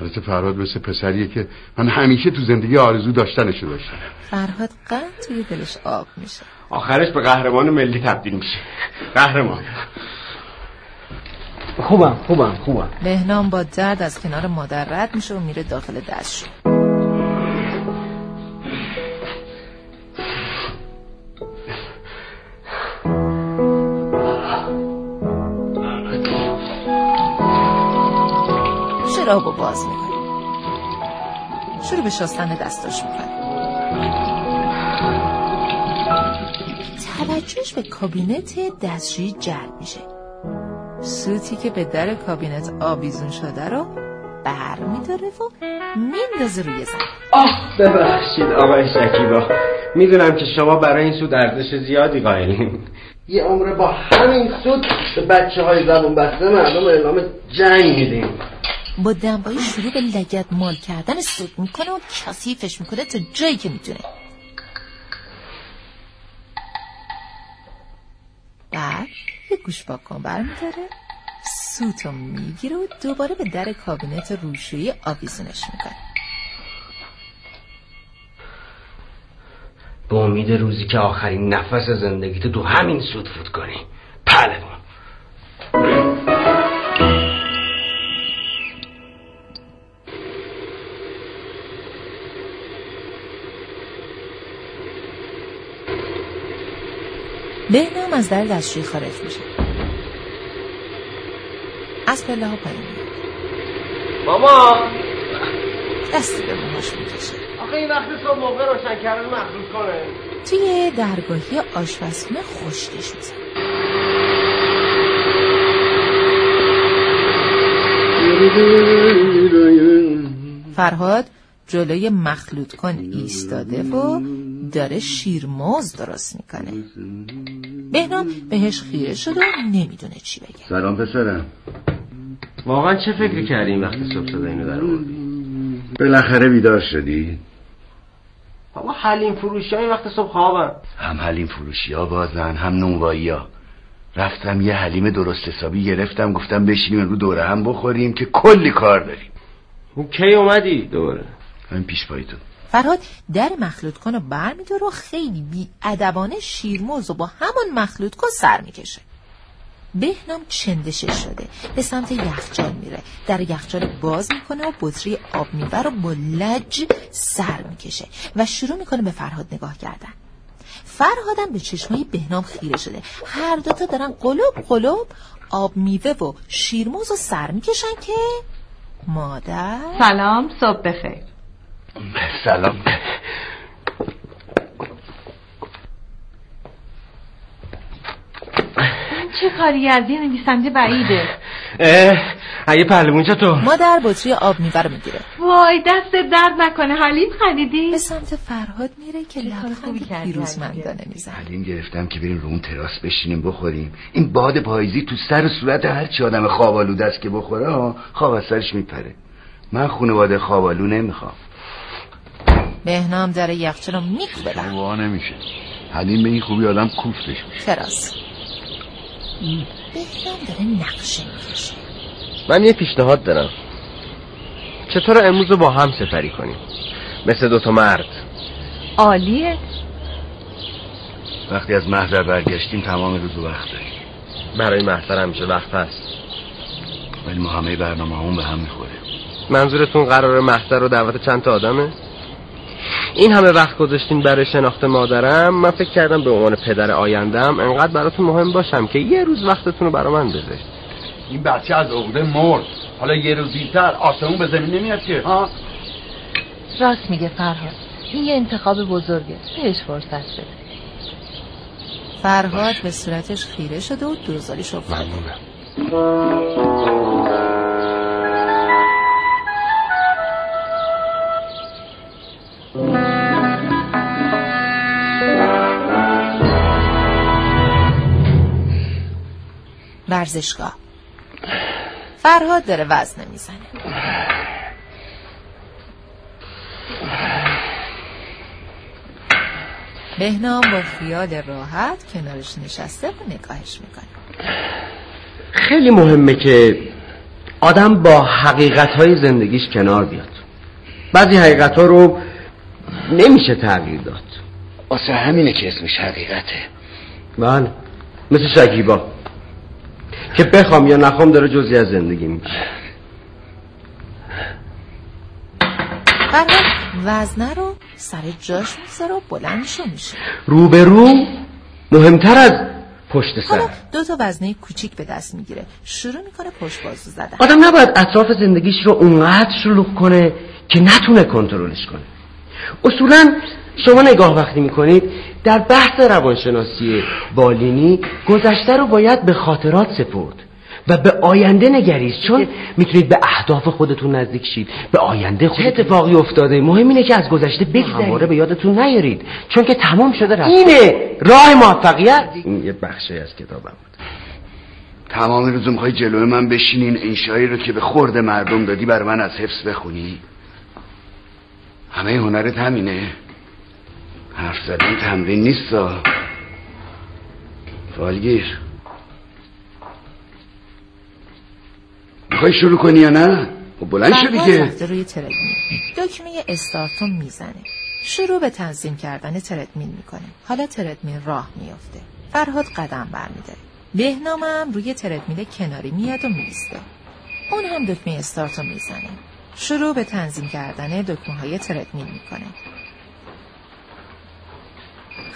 البته فرهاد مثل پسریه که من همیشه تو زندگی آرزو داشتنشو داشتم. فرهاد قند توی دلش آب میشه. آخرش به قهرمان ملی تبدیل میشه. قهرمان. خوبم خوبم خوبم. بهنام با درد از کنار مادر رد میشه و میره داخل دستشو چراغو باز می‌کنه شروع به شستن دستاش می‌کنه توجهش به کابینت دستشویی جلب میشه. سوتی که به در کابینت آویزون شده رو بر میداره و میندازه روی زمین. آه ببخشید آقای شکیبا. می‌دونم که شما برای این سود ارزش زیادی قائلین. یه عمر با همین سود به بچه های زبون بسته مردم اعلام جنگ میدیم. با دنبایی شروع به لگت مال کردن سود می‌کنه و کثیفش می‌کنه تا جایی که می‌تونه. بعد یه گوش کن برمیداره. سوتو می‌گیره و دوباره به در کابینت روشویی آویزونش می‌کنه. به امید روزی که آخرین نفس زندگیتو تو همین سود فوت کنی. پهلوان. بهنام از در دستشویی خارج میشه. از پله ها پایین ماما دستی به موهاش می‌کشه. آخه این وقت صبح موقع روشن کردن مخلوط کنه. توی درگاهی آشپزخونه خشکش میزن فرهاد جلوی مخلوط کن ایستاده و داره شیرموز درست می‌کنه. بهنام بهش خیره شد و نمی‌دونه چی بگه. سلام پسرم. واقعا چه فکری کردیم وقتی صبح صدا اینو در آوردی؟ بالاخره بیدار شدی. بابا حلیم فروشی های وقت صبح خوابم. هم حلیم فروشی ها بازن هم نونوایی ها رفتم یه حلیم درست حسابی گرفتم گفتم بشینیم رو دوره هم بخوریم که کلی کار داریم. اون کی اومدی دوره همین پیش پایتون فرهاد در مخلوط کن رو برمیداره و خیلی بی ادبانه شیرموز و با همون مخلوط کن سر می‌کشه. بهنام چندشش شده. به سمت یخچال میره. در یخچال باز می‌کنه و بطری آب می‌بره و با لج سر می‌کشه و شروع می‌کنه به فرهاد نگاه کردن. فرهادم به چشمای بهنام خیره شده. هر دوتا دارن قلوب قلوب آب میوه و شیرموز و سر می‌کشن که مادر سلام صبح بخیر. سلام. چه کاری کردی؟ نویسنده بعیده. اگه پهلوون چطور؟ مادر بطری آب میوه رو می‌گیره. وای دست درد نکنه. حلیم خریدی؟ به سمت فرهاد میره که لبخند پیروزمندانه می‌زنه حلیم؟ گرفتم که بریم رو اون تراس بشینیم بخوریم. این باد پاییزی تو سر و صورت هر چی آدم خواب است که بخوره خواب از سرش میپره. من خانواده خوابالو نمی‌خوام. بهنام داره یخچه رو میکوبه وا نمیشه. حلیم به این خوبی آدم کوفتش میشه. تراس بهنام داره نقشه می‌کشه. من یه پیشنهاد دارم. چطور امروز رو با هم سفری کنیم؟ مثل دوتا مرد. عالیه. وقتی از محضر برگشتیم تمام روز وقت داریم. برای محضر همیشه وقت هست. ولی ما همه برنامه همون به هم می‌خوره. منظورتون قرار محضر رو دعوت چند تا آدمه؟ این همه وقت گذاشتین برای شناخت مادرم. من فکر کردم به عنوان پدر آیندم انقدر براتون مهم باشم که یه روز وقتتون رو برا من بذارید این بچه از عقده مرد. حالا یه روز دیرتر آسمون به زمین نمیاد که ها؟ راست میگه فرهاد. این یه انتخاب بزرگه. بهش فرصت بده. فرهاد به صورتش خیره شده و دوزاریش افتاده ورزشگاه. فرهاد داره وزنه می‌زنه. بهنام با خیال راحت کنارش نشسته و نگاهش می‌کنه. خیلی مهمه که آدم با حقیقت های زندگیش کنار بیاد. بعضی حقیقت ها رو نمیشه تغییر داد. آسه همینه که اسمش حقیقته. بله. مثل شکیبا. که بخوام یا نخوام داره جزی از زندگی میشه فرهاد وزنه رو سر جاش می‌ذاره و بلندشو میشه. رو به رو مهمتر از پشت سر. حالا دو تا وزنه کوچیک به دست می‌گیره. شروع می‌کنه پشت بازو زدن. آدم نباید اطراف زندگیش رو اونقدر شلوغ کنه که نتونه کنترلش کنه. اصولا شما نگاه وقتی می‌کنید در بحث روانشناسی بالینی گذشته رو باید به خاطرات سپرد و به آینده نگریست. چون می‌تونید به اهداف خودتون نزدیک شید به آینده خودتون چه اتفاقی افتاده؟ مهم اینه که از گذشته بگذرید. به یادتون نیارید. چون که تمام شده رفت. اینه! راه موفقیت! این یه بخشی از کتابم بود. تمام روز می‌خوای جلوی من بشینین این رو که به خورد مردم دادی بر من از حفظ بخونی. همه هنرت همینه. حرف زدن تمرین نیست فالگیر می‌خوای شروع کنی یا نه؟ خب بلند شدی که روی تردمین دکمه استارتون می‌زنه. شروع به تنظیم کردن تردمین می‌کنه. حالا تردمین راه میافته. فرهاد قدم برمیداره. بهنامم روی تردمیل کناری میاد و میسته اون هم دکمه استارتو می‌زنه. شروع به تنظیم کردن دکمه های تردمیل می‌کنه.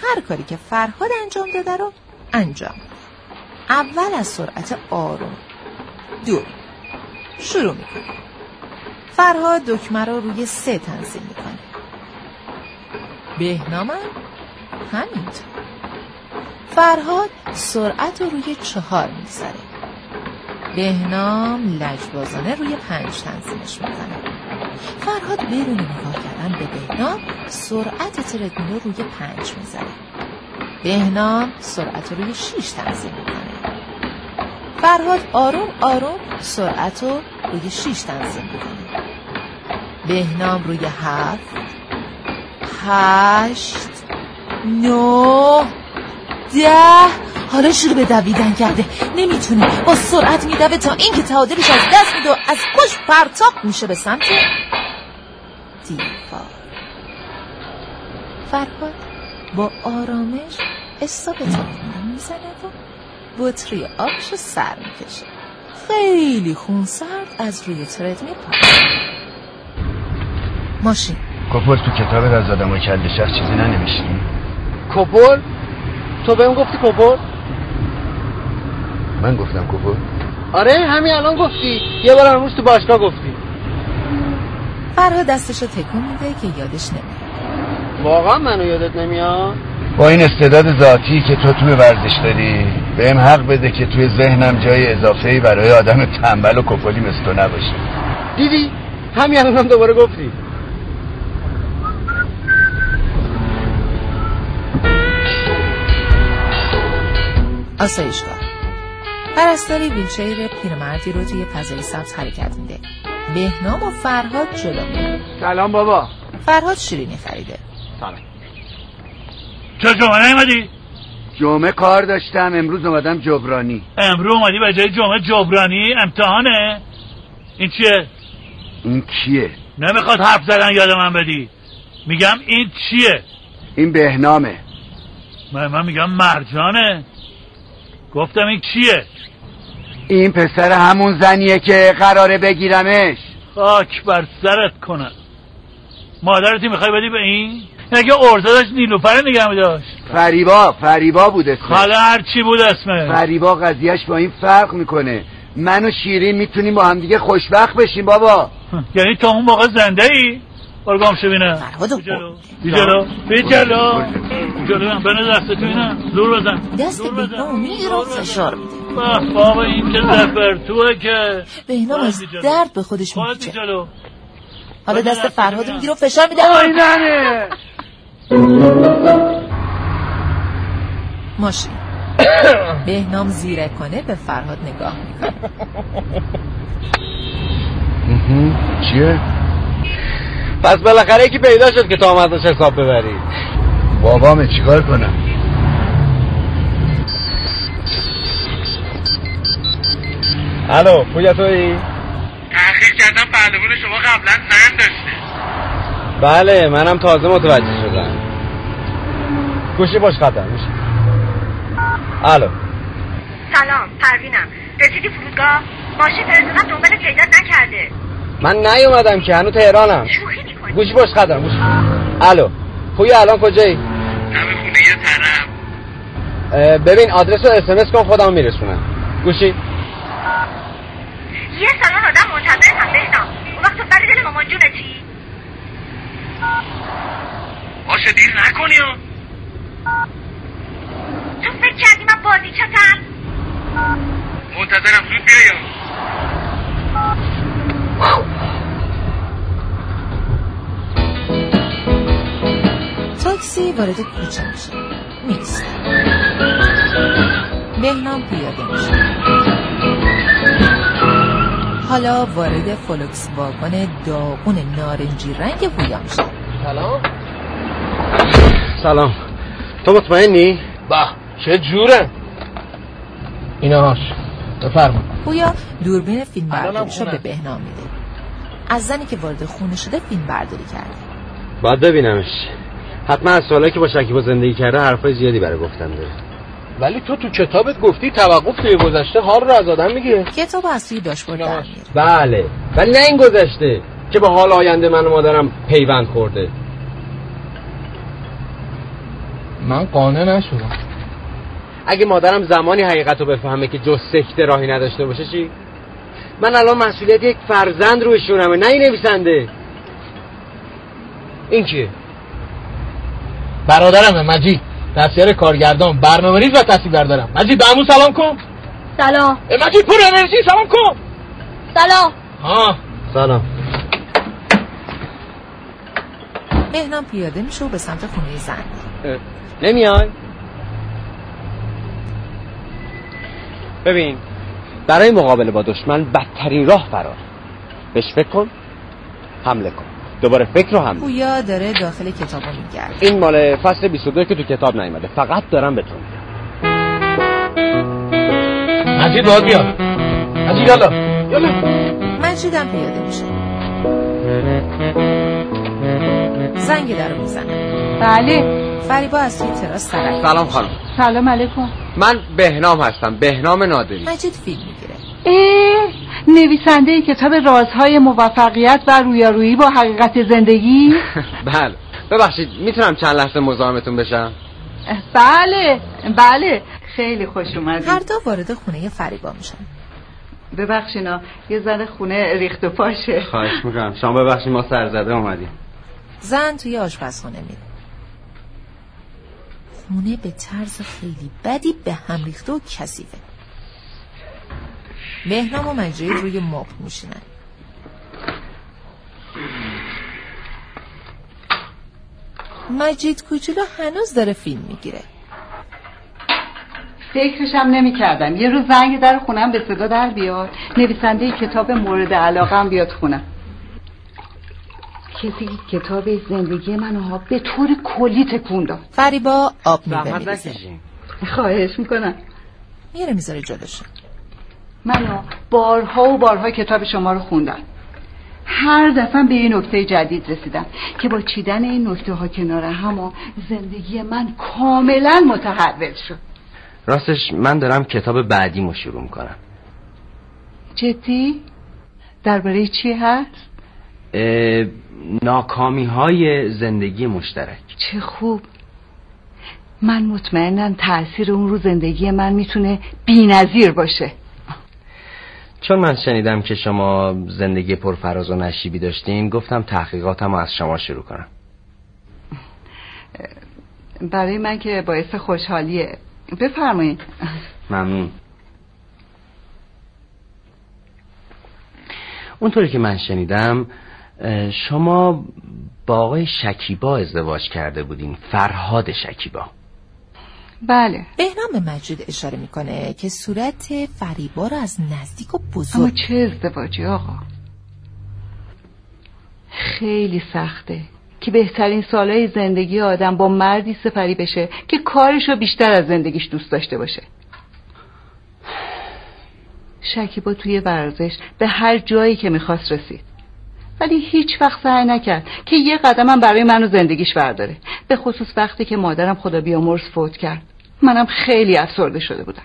هر کاری که فرهاد انجام داده رو انجام. اول از سرعت آروم. دو شروع می‌کنه. فرهاد دکمه رو روی سه تنظیم می‌کنه. بهنامم همینطور. فرهاد سرعت رو روی چهار می‌گذاره. بهنام لجبازانه روی پنج تنظیمش می‌کنه. فرهاد بدون نگاه کردن به بهنام سرعت تردمیل رو روی پنج می‌ذاره بهنام سرعت رو روی شیش تنظیم می‌کنه. فرهاد آروم آروم سرعت رو روی شیش تنظیم می‌کنه. بهنام روی هفت هشت نه ده حالا شروع به دویدن کرده. نمی‌تونه. با سرعت میدوه تا اینکه تعادلش از دست میده و از پشت پرتاب میشه به سمت دیوار. فرهاد با آرامش استاپ تلفن می‌زنه و بطری آبش سر می‌کشه. خیلی خون سرد از روی تردمیل پایین ماشین. کپل تو کتاب از آدم و کل شخص چیزی ننوشتی کپل تو بهم گفتی کپل من گفتم کپل آره همین الان گفتی. یه بار امروز تو باشگاه گفتی. فرهاد دستش رو تکون میده که یادش نمیاد. واقعا منو یادت نمیاد؟ با این استعداد ذاتی که تو توی ورزش داری بهم حق بده که توی ذهنم جای اضافه برای آدم تنبل و کپلی مثل تو نباشه. دیدی؟ همین الان هم دوباره گفتی. آسایشگاه. پرستاری ویلچیر پیرمردی رو توی فضای سبز حرکت میده. بهنام و فرهاد جلو میان سلام بابا. فرهاد شیرینی خریده. سلام. چرا جمعه نیومدی؟ جمعه کار داشتم امروز اومدم جبرانی. امروز اومدی به جای جمعه جبرانی؟ امتحانه. این چیه؟ این کیه؟ نمی‌خواد حرف زدن یاد من بدی. میگم این چیه؟ این بهنامه. من, من میگم مرجانه. گفتم این چیه؟ این پسر همون زنیه که قراره بگیرمش. خاک بر سرت کنم. مادرتی می‌خوای بدی به این؟ اگه ارزه داشت نیلوفر نگه داشت. فریبا فریبا بود اسمش. حالا هر چی بود اسمش. فریبا قضیهش با این فرق می‌کنه. من و شیرین می‌تونیم با هم دیگه خوشبخت بشیم بابا. یعنی تا اون موقع زنده ای؟ برو گام شو بینه بی جلو بی جلو جلو بینه دست تو اینه زور بزن دست بهنام می‌گیره و فشار میده بابا این که زفرتوه که بهنام از درد به خودش جلو حالا دست فرهاد می‌گیره و فشار میده آی ننه ماشین بهنام زیره کنه به فرهاد نگاه می‌کنه چیه؟ پس بالاخره یکی پیدا شد که تو هم ازش حساب ببری. بابامه چیکار کنم؟ الو پویا تویی؟ تحقیق کردم پهلوان شما قبلا زن داشته بله منم تازه متوجه شدم. گوشی باش خطر گوشی الو. سلام پروینم. رسیدی فرودگاه؟ ماشین فرستادم دنبال پیدات نکرده. من نیومدم که هنو تهرانم. شوخی گوشی باش خطر گوشی. الو. پویا الان کجایی؟ همه خونه یه طرف. ببین آدرس رو اسمس کن خودم میرسونم. گوشی. یه سالان آدم منتظر هم بهنام اون وقت تو دل مامان جونتی باشه دیر نکنی تو فکر کردی من بازی چتم منتظرم زود بیایم تاکسی وارد کوچه میشه. میست بهنام پیاده میشه. حالا وارد فولکس واگن داغون نارنجی رنگ هویا میشه. سلام. سلام. تو مطمئنی؟ با چه جوره؟ اینهاش بفرما. هویا دوربین فیلم برداریشو. به بهنام میده. از زنی که وارد خونه شده فیلم برداری کرده. باید ببینمش. حتما از سالایی که با شکیبا زندگی کرده حرفای زیادی برای گفتن داره. ولی تو تو کتابت گفتی توقف توی گذشته حال رو از آدم می‌گیره. کتاب از داشبورد در میاره بله. ولی نه این گذشته که به حال آینده من و مادرم پیوند خورده. من قانع نشدم. اگه مادرم زمانی حقیقت رو بفهمه که جز سکته راهی نداشته باشه چی؟ من الان مسئولیت یک فرزند روی شونمه نه این نویسنده. این کیه؟ برادرمه مجید دستیار کارگردان برنامه ریز و تصویر بردارم مجید به سلام کن. سلام. مجید پر انرژی سلام کن. سلام. ها سلام. بهنام پیاده میشه و به سمت خونه زن. نمیای؟ ببین برای مقابله با دشمن بدترین راه فرار بهش فکر کن حمله کن. دوباره فکر رو حمله پویا داره داخل کتابو میگرده. این مال فصل 22 که تو کتاب نیومده. فقط دارم بهتون میگم. مجید باید بیاد. مجید یالا. یالا. مجیدم پیاده میشه زنگ در می‌زنه بله. فریبا از توی تراس سرک سلام خانم. سلام علیکم. من بهنام هستم. بهنام نادری. مجید فیلم می‌گیره. نویسنده کتاب رازهای موفقیت و رویارویی با حقیقت زندگی. بله. ببخشید می‌تونم چند لحظه مزاحمتون بشم؟ بله بله. خیلی خوش اومدید. هر دو وارد خونه فریبا میشن. ببخشینا یه زن خونه ریخت و پاشه. خواهش می‌کنم. شما ببخشید ما سرزده اومدیم. زن توی آشپزخونه میره. خونه به طرز خیلی بدی به هم ریخته و کثیفه. بهنام و مجید روی مبل میشینن. مجید کوچولو هنوز داره فیلم می‌گیره. فکرشم نمی کردم یه روز زنگ در خونم به صدا در بیاد. نویسنده کتاب مورد علاقم بیاد خونم. کسی کتاب زندگی منو ها به طور کلی تکون داد. فریبا آب نکشین خواهش می‌کنم. میره می‌ذاره جلوش منو بارها و بارها کتاب شما رو خوندم. هر دفعه به یه نکته جدید رسیدم که با چیدن این نکته ها کنار هم و زندگی من کاملا متحول شد. راستش من دارم کتاب بعدیمو شروع می‌کنم. جدی؟ درباره چی هست؟ ناکامی های زندگی مشترک. چه خوب. من مطمئنم تأثیر اون رو زندگی من می‌تونه بی باشه. چون من شنیدم که شما زندگی پرفراز و نشیبی داشتین گفتم تحقیقاتم از شما شروع کنم. برای من که باعث خوشحالیه. بفرمایید. ممنون. اونطوری که من شنیدم شما با آقای شکیبا ازدواج کرده بودین فرهاد شکیبا. بله. بهنام به مجید اشاره می‌کنه که صورت فریبا رو از نزدیک و اما بزرگ چه ازدواجی آقا؟ خیلی سخته که بهترین سالهای زندگی آدم با مردی سپری بشه که کارشو بیشتر از زندگیش دوست داشته باشه. شکیبا توی ورزش به هر جایی که می‌خواست رسید. ولی هیچ وقت سعی نکرد که یه قدمم برای من و زندگیش برداره. به خصوص وقتی که مادرم خدا بیامرز فوت کرد. منم خیلی افسرده شده بودم.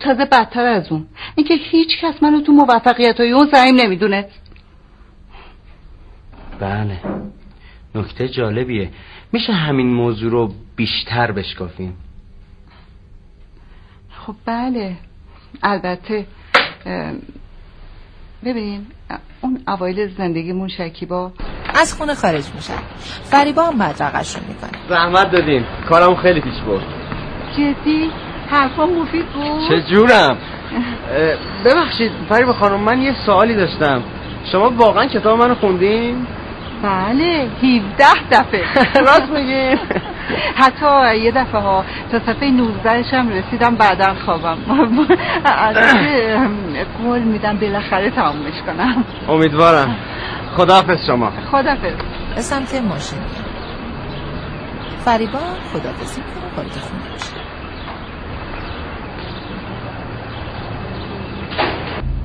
تازه بدتر از اون اینکه هیچ کس منو تو موفقیت های اون زعیم نمی‌دونه. بله. نکته جالبیه. میشه همین موضوع رو بیشتر بشکافیم؟ خب بله. البته ببین اون اوایل زندگیمون شکیبا از خونه خارج میشن. فریبا هم بدرقشون می‌کنه. زحمت دادین. کارم خیلی پیش برد. جدی؟ حرفا مفید بود؟ چه جورم؟ ببخشید فریبا خانم من یه سوالی داشتم. شما واقعا کتاب منو خوندین؟ بله 17 دفعه. راست میگین. حتی یه دفعه ها تا صفحه 19 هم رسیدم بعدا خوابم. البته قول میدم بالاخره تمامش کنم. امیدوارم. خداحافظ شما. خداحافظ. به سمت ماشین. فریبا خدافزی کنه وارد خونه میشه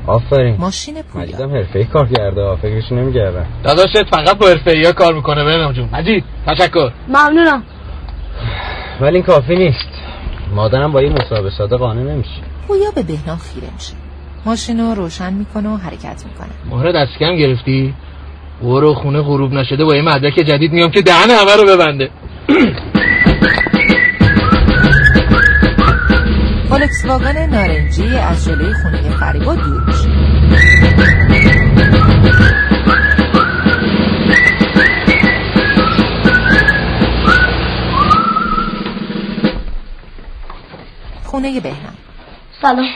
آفرین. ماشین پویا. مجیدم حرفه کار کرده. فکرش نمیگردم داداشت فقط با حرفه کار می‌کنه بهنام جون. مجید تشکر. ممنونم. ولی این کافی نیست. مادرم با این مصاحبه ساده قانع نمیشه. پویا به بهنام خیره میشه. ماشین رو روشن می‌کنه و حرکت می‌کنه. مهر دست کم گرفتی؟ برو خونه غروب نشده با یه مدرک جدید میام که دهن همه رو ببنده. فولکس واگن نارنجی از جلوی خونه فریبا دور میشه. خونه بهنام سلام.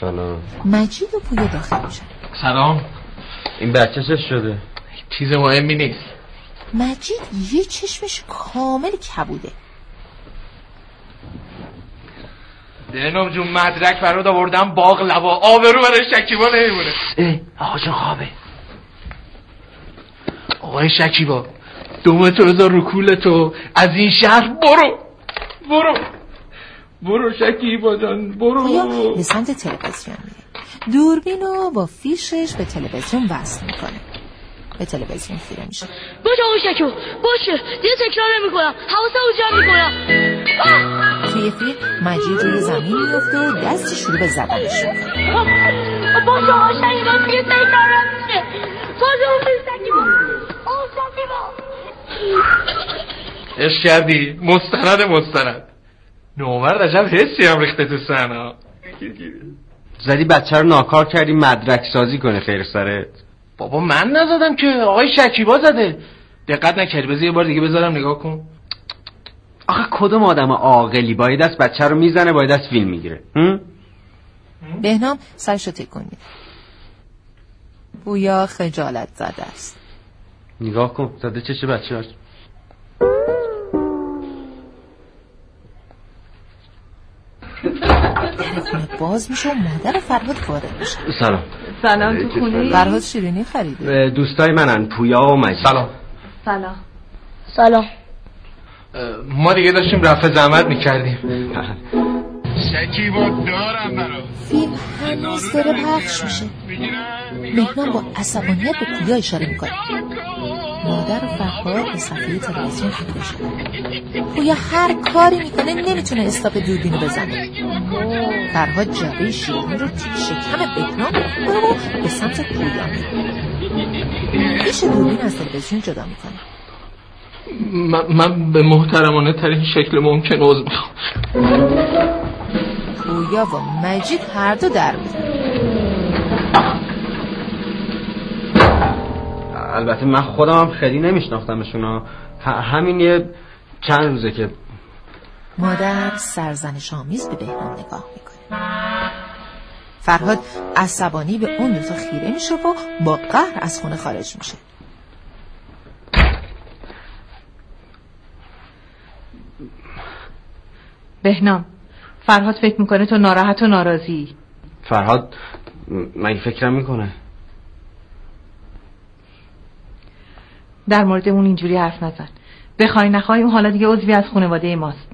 سلام. مجید و پویا داخل میشن. سلام. این بچه چه شده؟ چیز مهمی نیست. مجید یه چشمش کامل کبوده. بهنام جون مدرک برات آوردم باغ لوا. آبرو برای شکیبا نمیمونه. آقا جون خوابه. آقای شکیبا دومتو بذار رو کول تو از این شهر برو. برو. برو شکیبا جان برو. به سمت تلویزیون. میره دوربین رو با فیشش به تلویزیون وصل می‌کنه. به تلویزیون خیره میشه. باشه آقای شکیبا باشه. دیگه تکرار نمی‌کنم. حواسمو جمع می‌کنم. توی فیلم مجید روی زمین میفته و دستی شروع به زدنش. می‌کنه باشه آقای شکیبا دیگه تکرار نمیشه. باشه آقای شکیبا عشق کردی؟ مستند مستند. نومر عجب حسی هم ریخته تو سنا زدی بچه رو ناکار کردی مدرک سازی کنه خیر سرت. بابا من نزدم که آقای شکیبا زده. دقت نکردی بذار یه بار دیگه بذارم نگاه کن. آخه کدوم آدم عاقلی باید دست بچه رو می‌زنه باید دست فیلم می‌گیره. بهنام سرشو تکون میده. بویا خجالت زده است. نگاه کن زده چشه بچه هاش. خونه باز میشه و مادر فرهاد وارد میشه. سلام. سلام تو خونه فرهاد شیرینی خریده. دوستای منن پویا و مجید. سلام. سلام. سلام. ما دیگه داشتیم رفع زحمت می‌کردیم. شکیبا دارم برا فیلم هنوز داره پخش میشه. مهنام با عصبانیت به پویا اشاره می‌کنه. مادر فرهاد به صفحه تلویزیون خیره شده پویا هر کاری می‌کنه نمی‌تونه استاپ دوربینو بزنه. فرهاد جعبه شیرینی رو تو شکم بهنام می‌کنه و به سمت پویا میره. پیش دوربین از تلویزیون جدا می‌کنه. من, من به محترمانه ترین شکل ممکن عضو می‌خوام. پویا و مجید هر دو در میرن البته من خودم هم خیلی نمیشناختمشون همین یه چند روزه که مادر سرزنش آمیز به بهنام نگاه می‌کنه. فرهاد عصبانی به اون دوتا خیره میشه و با قهر از خونه خارج میشه. بهنام فرهاد فکر می‌کنه تو ناراحت و ناراضی. فرهاد مگه فکرم می‌کنه. در مورد اون اینجوری حرف نزن. بخوای نخوای اون حالا دیگه عضوی از خانواده ماست.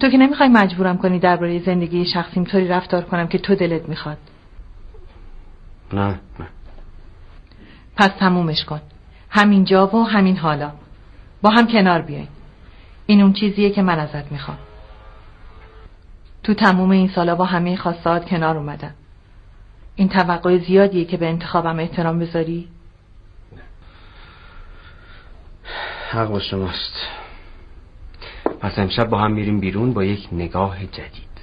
تو که نمی‌خوای مجبورم کنی درباره زندگی شخصیم طوری رفتار کنم که تو دلت می‌خواد. نه نه. پس تمومش کن. همینجا و همین حالا. با هم کنار بیاین. این اون چیزیه که من ازت می‌خوام. تو تموم این سالا با همه خواستات کنار اومدم. این توقع زیادیه که به انتخابم احترام بذاری؟ حق با شماست. پس امشب با هم میریم بیرون با یک نگاه جدید.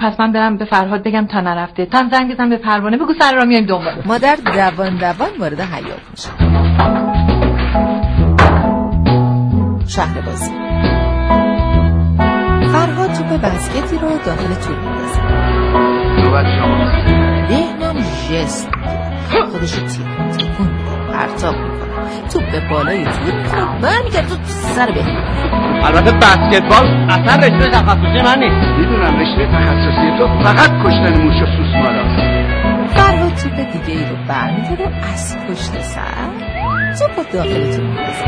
پس من برم به فرهاد بگم تا نرفته. تا هم زنگ بزن به پروانه بگو سر را میایم دنبال. مادر دوان دوان وارد حیات میشه. شهر بازی. توپ بسکتی رو داخل توپ میندازه نوبت شماست می‌گیره خودشو تیر تکون میده پرتاب می‌کنه. توپ به بالای توپ می‌خوره. برمیگرده تو سر بهنام. البته بسکتبال اصلا رشته تخصصی من نیست. می‌دونم رشته تخصصی تو فقط کشتن موش و سوسماراست فرهاد توپ دیگه ای رو برمیداره و از پشت سر توپ داخل توپ میندازه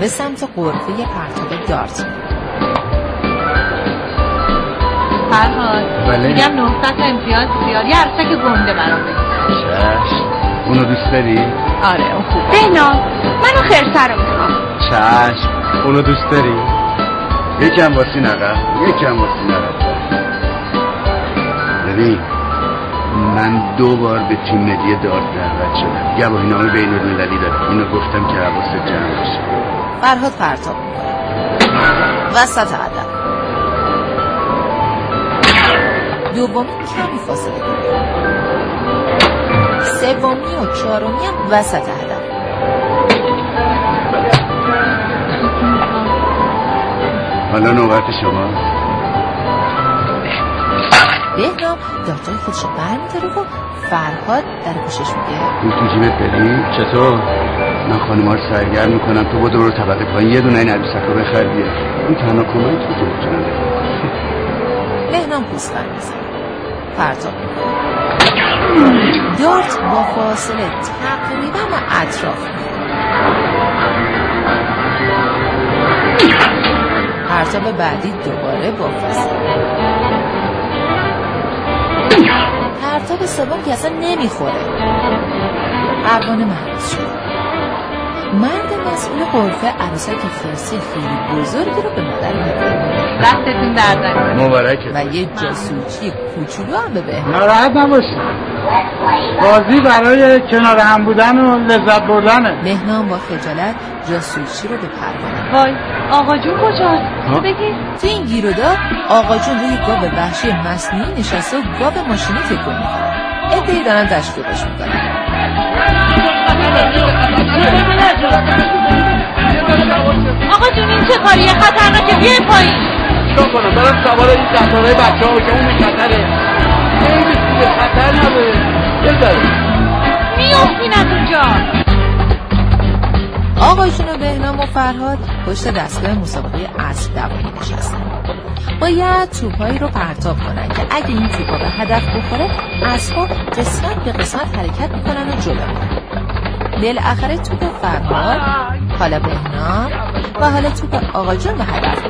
به سمت قرفه پرتاب دارت فرهاد بله. میگم 900 امتیاز بیار. یه عرصه که گنده برام اونو دوست داری؟ آره اون خوبه. بهنام منو خرسر رو می‌خوام. چشم اونو دوست داری؟ یکم واسی نقب یکم واسی نقب ببین من دو بار به تیم ملی دارت دعوت شدم. گواهی نامه بین المللی دارم اینو گفتم که حواست جمع باشه. فرهاد پرتاب می‌کنه وسط هدف دومی کمی فاصله داره سومی و چهارمی هم وسط هدف حالا نوبت شما. بهنام دارتای خودشو برمیداره و فرهاد در گوشش میگه. تو جیبت داری؟ چطور؟ من خانمها رو سرگرم می‌کنم. تو برو رو طبقه پایین یه دونه این عروسک رو بخر بیار این تنها کمک تو که می‌تونم. بهنام پوستن می‌زنه. پرتاب دارت با فاصله تقریبا به اطراف پرتاب بعدی دوباره با فاصله. پرتاب سوم که اصلا نمی‌خوره. پروانه محبوس شد مرد مسئول غرفه عروسک خرسی خیلی بزرگی رو به مادر هدیه دستتون درد نکنه. مبارکه. و یه جاسوچی کوچولو هم به ناراحت نباشی بازی برای کنار هم بودن و لذت بردنه بهنام با خجالت جاسوچی رو به پروانه وای آقا جون کجاست؟ بگی. تو این گیرودار آقا جون روی گاو وحشی مصنوعی نشسته و گاو ماشینی تکون می‌کنه ادهی دارن تشویقش می‌کنن. آقا جون این چه کاریه خطرناکه بیای پایین. چیکار کنم؟ برم سوار این قطارهای بچه ها که اون خطره. خیلی خوبه خطر نداره بذاره میافتین از اونجا آقا جون و بهنام و فرهاد پشت دستگاه مسابقه اسب دوانی نشستن. باید توپهایی رو پرتاب کنن که اگه این توپا به هدف بخوره اسبها قسمت به قسمت حرکت می‌کنن و جلو میرن بالاخره توپ فرهاد. حالا بهنام و حالا توپ آقا جون به هدف.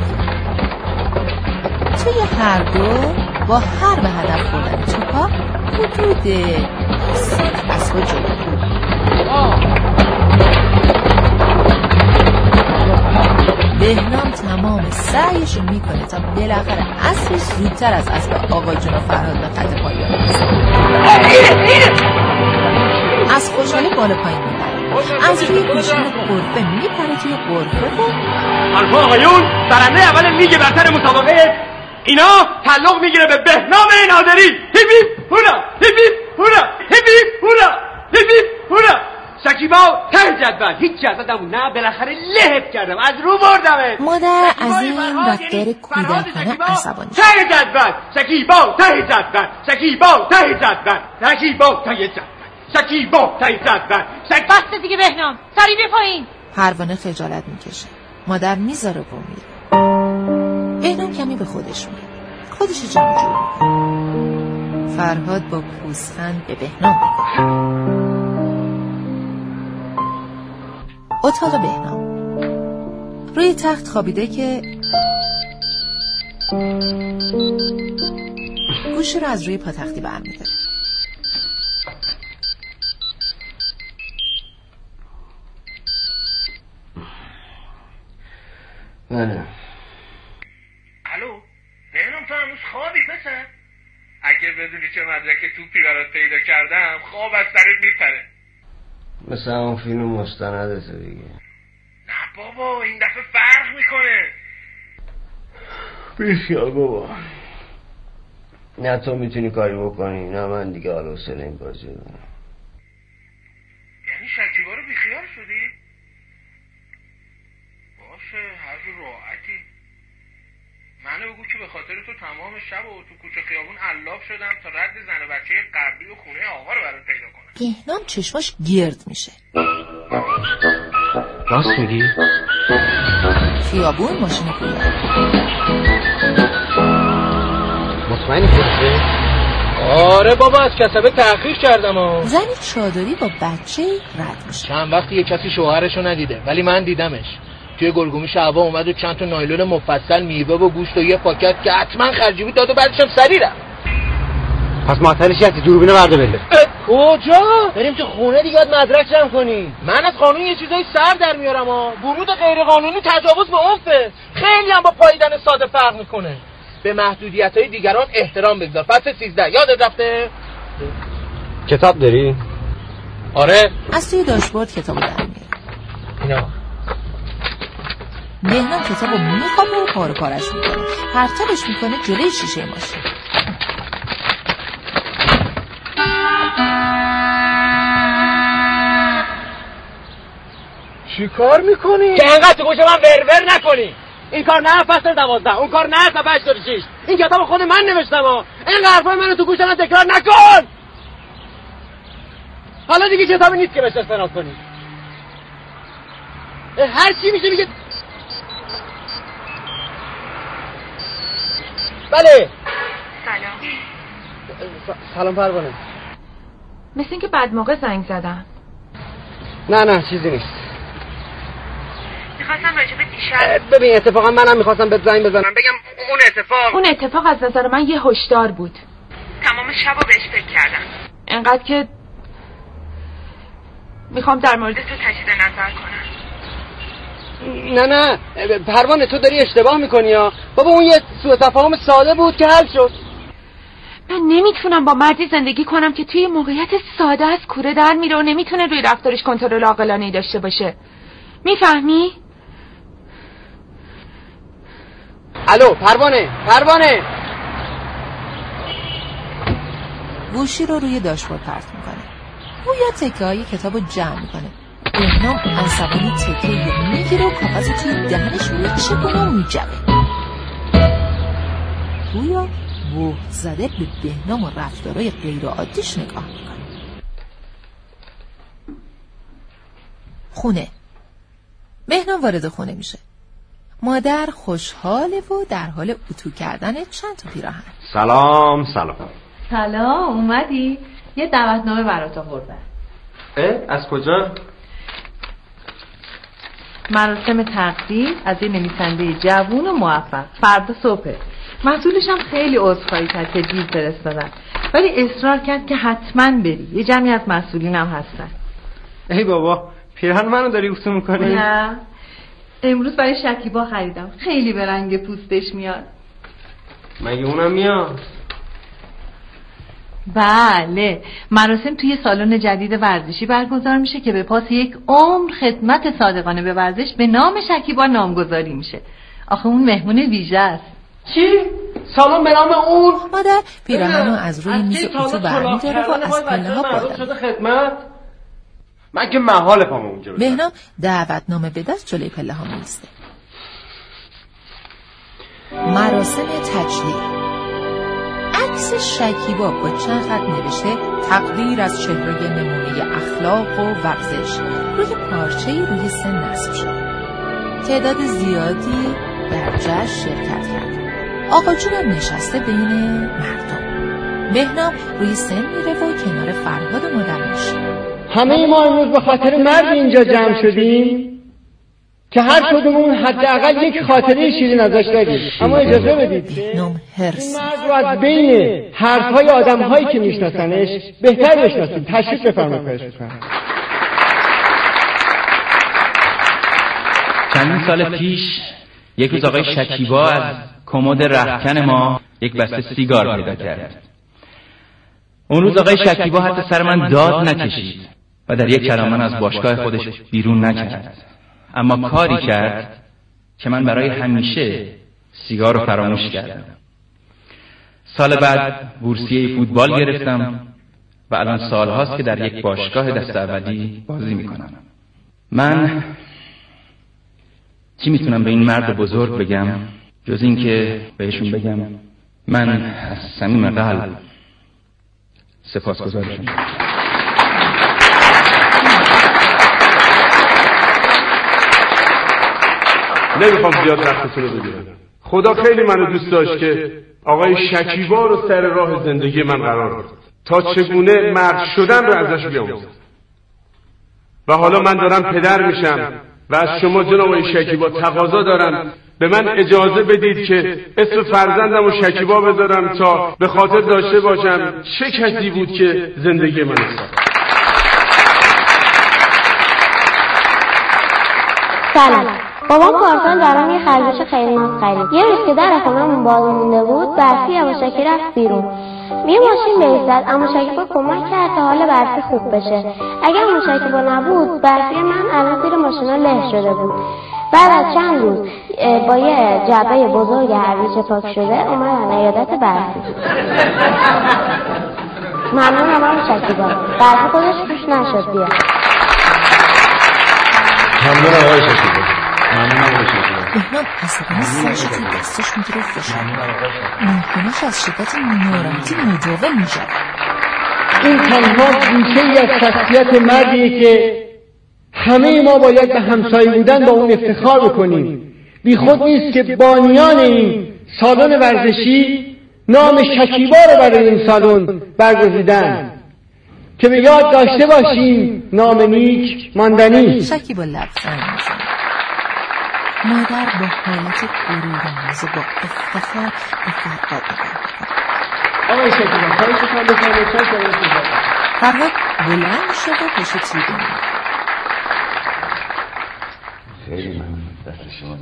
توی هر دو با هر به هدف خوردن توپا حدود سی اسبا جلو بهنام تمام سعیش رو می‌کنه تا بالاخره اصلش زودتر از اسب آقا جون و فرهاد به خط پایان از خوشحالی بالا پایین می‌بره از روی کوچین قرفه میپره توی قرفه و آلفا آقایون برنده اول لیگ برتر مسابقه اینا تعلق می‌گیره به بهنام نادری. هیپی هورا هیپی هورا هیپی هورا هیپی هورا. شکیبا ته جدول. هیچ جدول نبود. نه بالاخره لهت کردم. از رو بردمت. مادر از این رفتار کودکانه عصبانی. ته جدول. شکیبا ته جدول. شکیبا ته جدول. شکیبا ته جدول. شکیبا ته جدول شک بسته دیگه بهنام. سری بیا پایین. پروانه خجالت می‌کشه. مادر می‌ذاره و میره. بهنام کمی به خودش میاد خودش جمع جور می‌کنه. فرهاد با پوزخند به بهنام اتاق بهنام. روی تخت خوابیده که گوشی رو از روی پاتختی برمیداره. بله. الو بهنام تو هنوز خوابی پسر؟ اگه بدونی چه مدرک توپی برات پیدا کردم خواب از سرت میپره. مثل اون فیلم مستندته دیگه. نه بابا این دفعه فرق می‌کنه. بیخیال بابا. نه تو می‌تونی کاری بکنی. نه من دیگه حالا حوصله این بازی دارم یعنی شکیبا رو بیخیال شدی باشه هر جور راحتی منو بگو که به خاطر تو تمام شب و تو کوچه خیابون علاف شدم تا رد زن و بچه قبلی و خونه آقا رو برات پیدا کنم. بهنام چشماش گرد میشه. راست میگی؟ خیابون ماشین کولر مطمئنی خودته؟ آره بابا از کسبه تحقیق کردم ها زنی چادری با بچه رد میشه. چند وقتی یه کسی شوهرشو ندیده ولی من دیدمش. توی گلگومی شعبا اومد و چند تا نایلون مفصل میوه و گوشت و یه پاکت که حتما خرجی بود داد و بعدش هم سری رفت. پس معطلش هستی؟ دوربینو برده بله کجا؟ بریم تو خونه دیگه باید مدرک جمع کنی من از قانون یه چیزای سر در میارم ها. ورود غیر قانونی تجاوز به عرفه خیلی هم با پاییدن ساده فرق می‌کنه. به محدودیت های دیگران احترام بگذار. فصل 13 یادت رفته؟ کتاب داری؟ آره. از توی داشبورد کتابو در میاره اینا بهنام کتابو میخوابه و پاره پارش می‌کنه پرتابش می‌کنه جلوی شیشه ماشین. چی کار می‌کنی؟ که انقدر تو گوش من ورور نکنی. این کار نه فصل دوازده اون کار نه صفحه 86 این کتاب خود من نوشتم ها. این حرفای منو تو گوش من تکرار نکن! حالا دیگه کتابی نیست که بهش استناد کنی. هر چی میشه میگه بله. سلام. سلام پروانه. مثل اینکه بعد موقع زنگ زدن. نه نه چیزی نیست. می‌خواستم راجب دیشب ببین اتفاقا منم می‌خواستم به زنگ بزنم. بگم اون اتفاق اون اتفاق از نظر من یه هشدار بود. تمام شب رو بهش فکر کردم. انقدر که می‌خوام در مورد تو تجدید نظر کنم. نه نه پروانه تو داری اشتباه می‌کنی یا بابا اون یه سوء تفاهم ساده بود که حل شد. من نمی‌تونم با مردی زندگی کنم که توی موقعیت ساده از کوره در میره و نمی‌تونه روی رفتارش کنترل عاقلانه داشته باشه. می‌فهمی؟ الو پروانه پروانه. گوشی رو روی داشبورد پرت می‌کنه. گویا تکه های کتاب رو جمع می‌کنه. بهنام عصبانی تکه رو می‌گیره و کاغذ رو توی دهنش میچکونه و میجمه گویا بوه زده به بهنام و رفتارای غیر عادیش نگاه می‌کنه. خونه. بهنام وارد خونه میشه. مادر خوشحاله و در حال اتو کردن چند تا پیراهن. سلام سلام. سلام اومدی؟ یه دعوتنامه برات آوردم. اه از کجا؟ مراسم تقدیر از یه نویسنده جوون و موفق. فردا صبحه مسئولش هم خیلی عذرخواهی کرد که دیر فرستادن. ولی اصرار کرد که حتما بری. یه جمعی از مسئولین هم هستن. ای بابا پیرهن منو داری اتو می‌کنی؟ نه. امروز برای شکیبا خریدم. خیلی به رنگ پوستش میاد. مگه اونم میاد؟ بله. مراسم توی سالن جدید ورزشی برگزار میشه که به پاس یک عمر خدمت صادقانه به ورزش به نام شکیبا نامگذاری میشه. آخه اون مهمون ویژه است. چی؟ سالن به نام اون؟ مادر پیراهن رو از روی میز اتو برمیداره و از پله ها خدمت. من که محال پام اونجا بزنم. بهنام دعوتنامه به دست جلوی پله ها میسته مراسم تجلیل. عکس شکیبا با چند خط نوشته تقدیر از چهره نمونه اخلاق و ورزش. روی پارچه روی سن نصب شد. تعداد زیادی در جشن شرکت کرد. آقا جونم نشسته بین مردم. بهنام روی سن میره و کنار فرهاد مادرش همه ما امروز به خاطر مرد اینجا جمع شدیم. که هر کدومون حداقل یک خاطره شیرین ازش داریم اما اجازه بدید. بهنام هرس. مرد رو از بین حرفهای آدم هایی که میشناسنش بهتر بشناسیم تشریف بفرمایید. خواهش می‌کنم. چندین سال پیش یک روز آقای شکیبا از کمد رهکن ما یک بسته سیگار پیدا کرد. اون روز آقای شکیبا حتی سر من داد نکشید و در یک کلام من از باشگاه خودش بیرون نکرد. اما کاری کرد که من برای همیشه سیگار رو فراموش کردم. سال بعد بورسیه فوتبال گرفتم و الان سالهاست که در یک باشگاه دست اولی بازی می‌کنم. من چی می‌تونم به این مرد بزرگ بگم؟ جز اینکه بهشون بگم من از صمیم قلب سپاسگزارشون نمی‌خوام زیاد وقتتون رو بگیرم. خدا خیلی منو دوست داشت که آقای شکیبا رو سر راه زندگی من قرار داد. تا چگونه مرد شدن رو ازش بیاموزم. و حالا من دارم پدر میشم و از شما جناب آقای شکیبا تقاضا دارم. به من اجازه بدید که اسم فرزندم و شکیبا بذارم تا به خاطر داشته باشم چه کسی بود که زندگی من ساخت. سلام. بابام پارسال برام یه خرگوش خیلی خرید یه روز که در خونهمون باز مونده بود برفی یواشکی رفت بیرون. یه ماشین بایستد اما شکیبا کمک کرد تا حال برفی خوب بشه. اگر اون شکیبا نبود برفی من الان زیر ماشینا له شده بود. بعد از چند روز با یه جعبه بزرگ هویج پاک شده اومدن عیادت برفی. ممنونم هم شکیبا برفی خودش توش نشد بیا ممنونم آقای شکیبا ممنونم شکیبا بهنام عصبانی سرش توی دستش می‌گیره فشار. ناخونش از شدت ناراحتی مداوم میشه این تنها گوشه ای از شخصیت مردیه که همه ما باید به همسایه بودن با اون افتخار بکنیم. بی خود نیست که بانیان این سالن ورزشی نام شکیبا رو برای این سالن برگزیدن. که به یاد داشته باشیم نام نیک ماندنی. شکی با لبخند مادر با حالت غرور آمیز و با افتخار به فرهاد نگاه آقای شکیبا بفرمایید چند صحبت فرهاد بلند شد و پشت اومد. خیلی ممنون. دست شما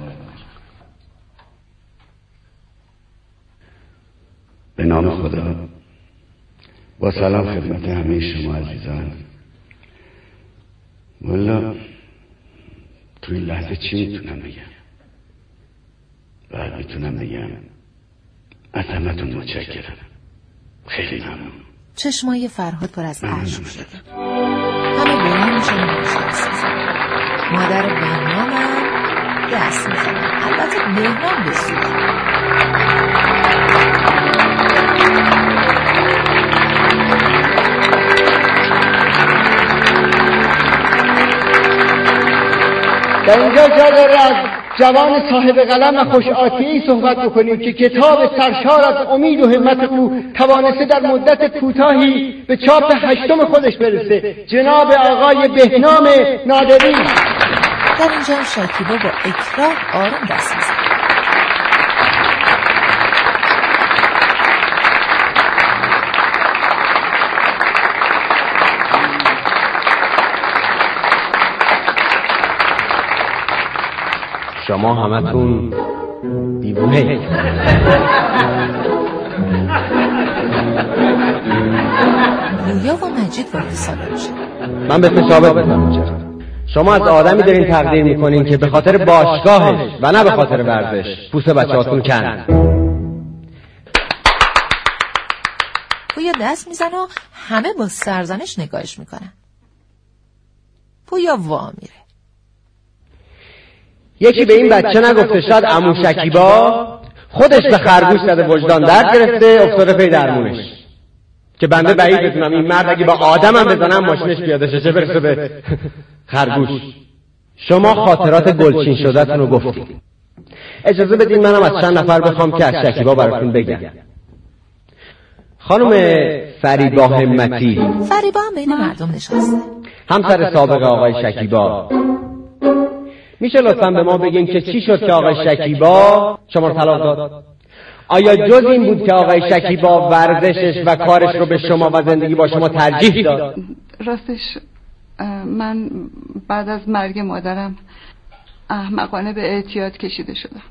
به نام خدا. با سلام خدمت همه شما عزیزان. والا تو این لحظه چی می‌تونم بگم؟ بعد می‌تونم بگم. از همتون متشکرم. خیلی ممنون. چشمای فرهاد پر از اشک شد. همه بلند شدن نشستن مادر بهنام هم دست می‌زنن البته بهنام به سوی در اینجا جا داره از جوان صاحب قلم و خوش ای صحبت بکنیم که کتاب سرشار از امید و همت او توانسته در مدت کوتاهی به چاپ هشتم خودش برسه. جناب آقای بهنام نادری. در اینجا شکیبا با اکراه آرام دست شما همتون دیوونه. رویا و مجید وارد سالن شد من به ثابت بدم شما از آدمی دارین تقدیر می‌کنین که به خاطر باشگاهش و نه به خاطر ورزش. پوست بچهاتون کن. پویا دست می‌زنه و همه با سرزنش نگاهش می‌کنن. پویا وا میره. یکی به این بچه نگفته شاید امو شکیبا خودش به خرگوش زده وجدان درد گرفته افتاده پی درمونش که بنده بعید بدونم این مرد اگه با آدمم بزنم ماشینش پیاده شه چه برسه به خرگوش. شما خاطرات گلچین شدهتون رو گفتید. اجازه بدین منم از چند نفر بخوام که از شکیبا براتون بگم. خانم فریبا همتی. فریبا هم بین مردم نشسته. همسر سابق آقای شکیبا. میشه لطفا به ما بگین که چی شد که آقای شکیبا شما رو طلاق داد. آیا جز این بود که آقای شکیبا ورزشش و کارش رو به شما و زندگی با شما ترجیح داد. راستش من بعد از مرگ مادرم احمقانه به اعتیاد کشیده شدم.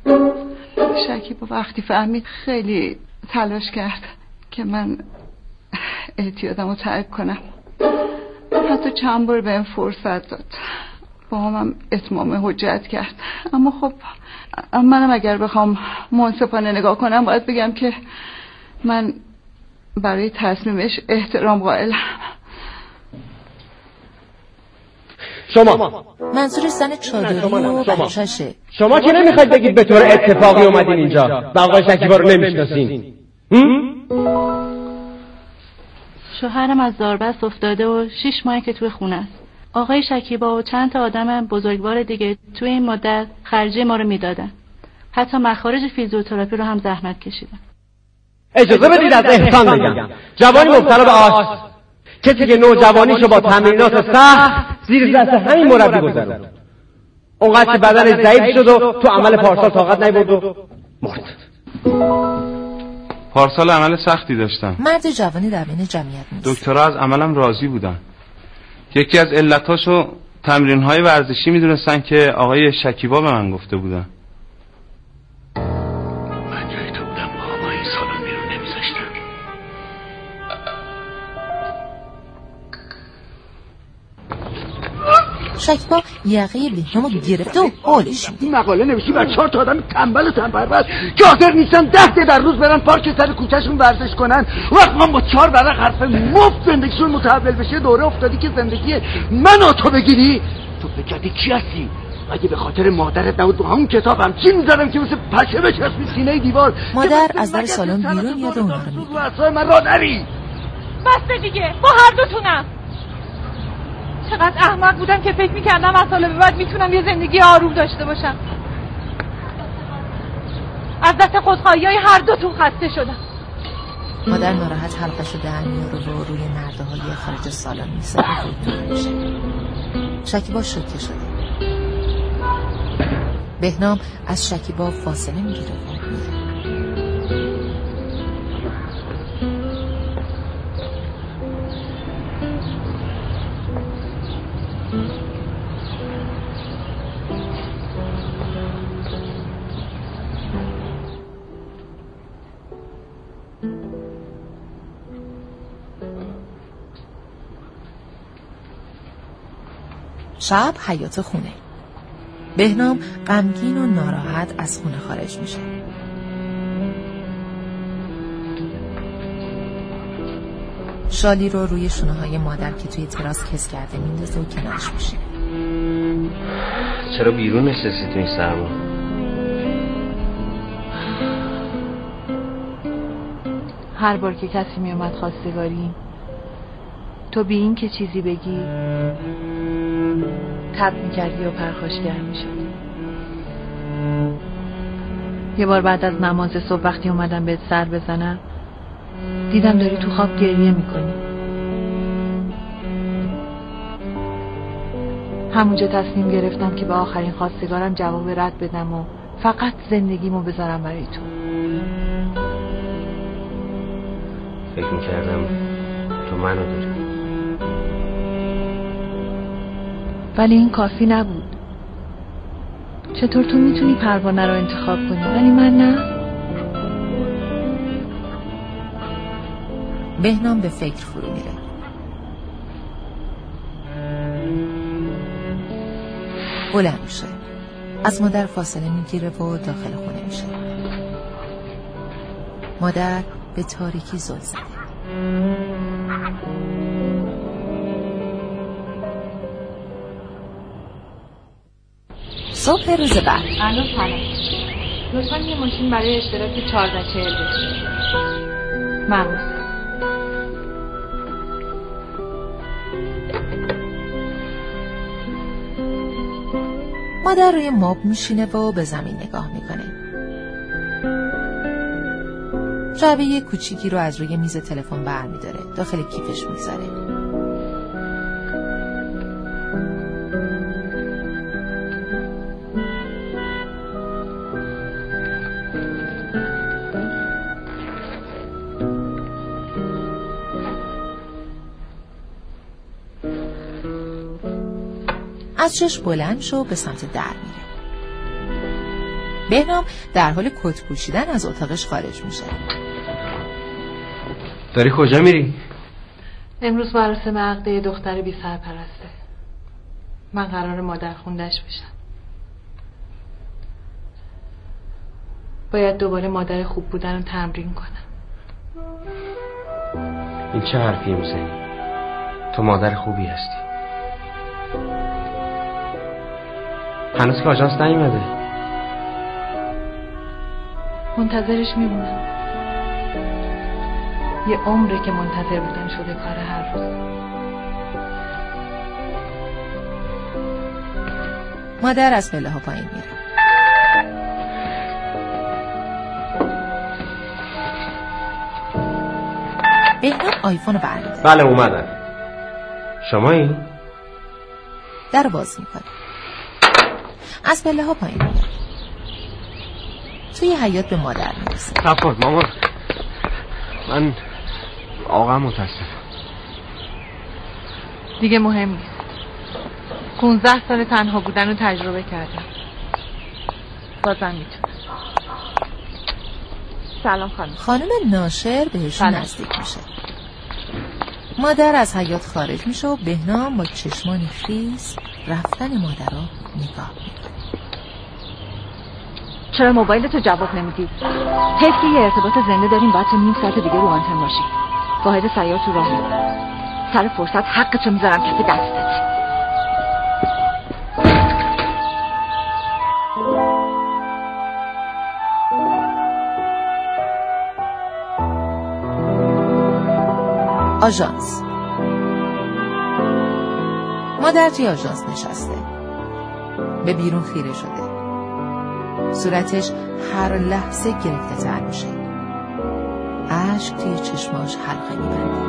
شکیبا وقتی فهمید خیلی تلاش کرد که من اعتیادم رو ترک کنم. حتی چند بار بهم فرصت داد. با هم اتمام حجت کرد. اما خب منم اگر بخوام منصفانه نگاه کنم باید بگم که من برای تصمیمش احترام قائلم. شما. منظورش زن چادری و بچهشه. شما که نمی‌خواید بگید به طور اتفاقی اومدین اینجا. و آقای شکیبا رو نمی‌شناسین. شوهرم از داربست افتاده و شیش ماهی که توی خونه است. آقای شکیبا و چند تا آدم بزرگوار دیگه توی این مدت خرجی ما رو می‌دادن. حتی مخارج فیزیوتراپی رو هم زحمت کشیدن. اجازه بدید از احسان بگم. جوانی مبتلا به آش. کسی که نوجوانیشو با تمرینات سخت زیر دست همین مربی گذرون اونقدر که بدنش ضعیف شد و تو عمل پارسال طاقت نیبرد و مرد. پارسال عمل سختی داشتم. مرد جوانی در بین جمعیت نیست. دکترها از عملم راضی بودن. یکی از علتاشو تمرین های ورزشی می‌دونستن که آقای شکیبا به من گفته بودن. شکیبا یقه بهنامو گرفته و حالش میده. این مقاله نوشتی بر چهار تا آدم تنبل و تنبل که حاضر نیستن. ده ده در روز برن پارک سر کوچهشون ورزش کنن. وقت ما با چهار برق حرف مفت زندگیشون متحول بشه. دوره افتادی که زندگی من تو بگیری. تو فکرتی کی هستی؟ اگه به خاطر مادرت نبود؟ با همون کتاب هم چی می‌زدم که مثل پشه بچسبی سینه دیوار؟ مادر از در سالن بیرون میاد و اونا رو رو من را نری. بسته دیگه. با هر دوتونم. چقدر احمق بودم که فکر می‌کردم از سال به بعد می‌تونم یه زندگی آروم داشته باشم. از دست خودخواهی های هر دوتون خسته شدم. مادر ناراحت حلقش در میاره و روی نرده های خارج سالن میسه میشه شکیبا شوکه شده. بهنام از شکیبا فاصله می‌گیره. شب حیات خونه. بهنام غمگین و ناراحت از خونه خارج میشه. شالی رو روی شونه های مادر که توی تراس کس کرده میندازه و کنارش میشه چرا بیرون نشستی تو این سرما؟ هر بار که کسی میومد خواستگاری تو بی این که چیزی بگی. تب می‌کردی و پرخاشگر می‌شد یه بار بعد از نماز صبح وقتی اومدم بهت سر بزنم دیدم داری تو خواب گریه می‌کنی. همونجا تصمیم گرفتم که به آخرین خواستگارم جواب رد بدم و فقط زندگیمو بذارم برای تو. فکر می‌کردم تو منو داری. ولی این کافی نبود. چطور تو می‌تونی پروانه رو انتخاب کنی؟ ولی من نه. بهنام به فکر فرو میره. بلند میشه. از مادر فاصله می‌گیره و داخل خونه میشه. مادر به تاریکی زل زده. صبح روز بعد. الو سلام. لطفا یه ماشین برای اشتراک 14 چهل بشه ممنون. مادر روی ماب میشینه و به زمین نگاه می‌کنه. جعبه یه کوچیکی رو از روی میز تلفن برمیداره. داخل کیفش می‌ذاره از چش بلند شو به سمت در میره بهنام در حال کت پوشیدن از اتاقش خارج میشه. داری کجا میری؟ امروز مراسم عقده دختر بی سرپرسته. من قرار مادر خوندش بشم. باید دوباره مادر خوب بودن رو تمرین کنم. این چه حرفی می‌زنی؟ تو مادر خوبی هستی. هنوز که آجانس نیومده. منتظرش میمونم. یه عمره که منتظر بودن شده کار هر روز. مادر از پله ها پایین میره. بهنام آیفون بله اومدم. شما این؟ در باز می‌کنه. از پله ها پایین توی حیات به مادر می‌رسه. سفر مامان. من آقا متاسف دیگه مهم نیست. 15 سال تنها بودن رو تجربه کردم. بازم می‌تونم. سلام خانم. خانم ناشر بهشون نزدیک میشه. مادر از حیات خارج میشه و بهنام با چشمانی خیز رفتن مادر رو نگاه می‌کنه. چرا موبایل تو جواب نمیدی؟ حیف که یه ارتباط زنده داریم باید تو نیم ساعت دیگه رو آنتن باشی واحد سیار تو راه سر فرصت حقتو می‌ذارم کف دستت آژانس. مادر توی آژانس نشسته به بیرون خیره شده صورتش هر لحظه گرفته تر میشه. عشق توی چشماش حلقه میبنده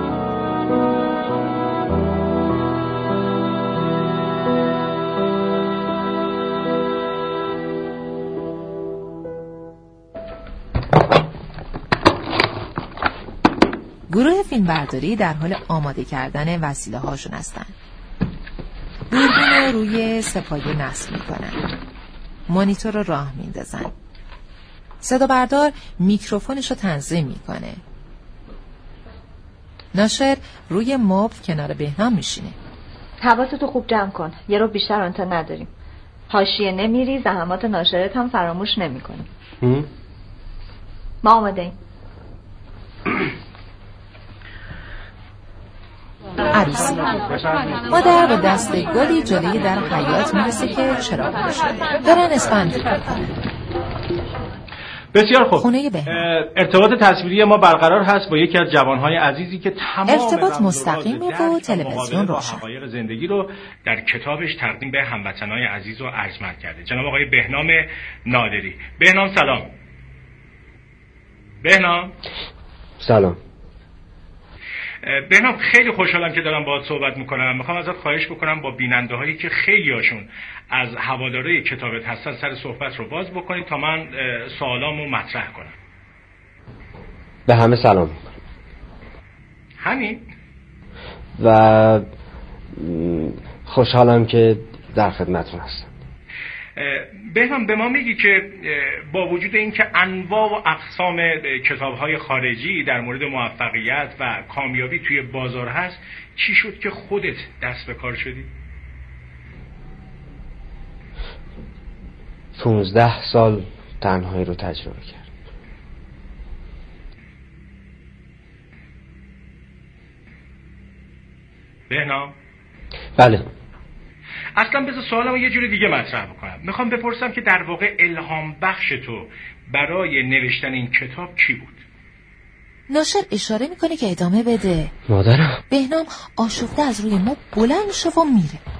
گروه فیلمبرداری در حال آماده کردن وسیله هاشون هستن. دوربین رو روی سپایه نصب می‌کنن. مانیتور رو راه میندازن. صدا بردار میکروفونش رو تنظیم می‌کنه. ناشر روی مبل کنار بهنام میشینه. حواستو خوب جمع کن. یه رو بیشتر آنتا نداریم. حاشیه نمیری زحمات ناشرت هم فراموش نمی‌کنی ما آماده ایم عروسی مادر به دست گلی جلوی در حیات می‌رسه که چراغ شده دارن اسفند بسیار خوب. خونه به ارتباط تصویری ما برقرار هست با یکی از جوانهای عزیزی که تمام ارتباط مستقیم و تلویزیون روشن. حقایق زندگی رو در کتابش تقدیم به هموطنهای عزیز و ارجمند کرده. جناب آقای بهنام نادری. بهنام سلام. بهنام. سلام. بهنام خیلی خوشحالم که دارم باهات صحبت می‌کنم. می‌خوام ازت خواهش بکنم با بیننده هایی که خیلی هاشون از هواداره کتابت هستن سر صحبت رو باز بکنید تا من سوالامو مطرح کنم. به همه سلام. همین. و خوشحالم که در خدمتتون هستم. بهنام به ما میگی که با وجود اینکه انواع و اقسام کتاب های خارجی در مورد موفقیت و کامیابی توی بازار هست چی شد که خودت دست به کار شدی؟ 15 سال تنهایی رو تجربه کرد. بهنام. بله. اصلا بذار سوالمو یه جور دیگه مطرح بکنم. می‌خوام بپرسم که در واقع الهام بخش تو برای نوشتن این کتاب کی بود؟ ناشر اشاره می‌کنه که ادامه بده. مادرم. بهنام آشفته از روی ما بلند میشه و میره.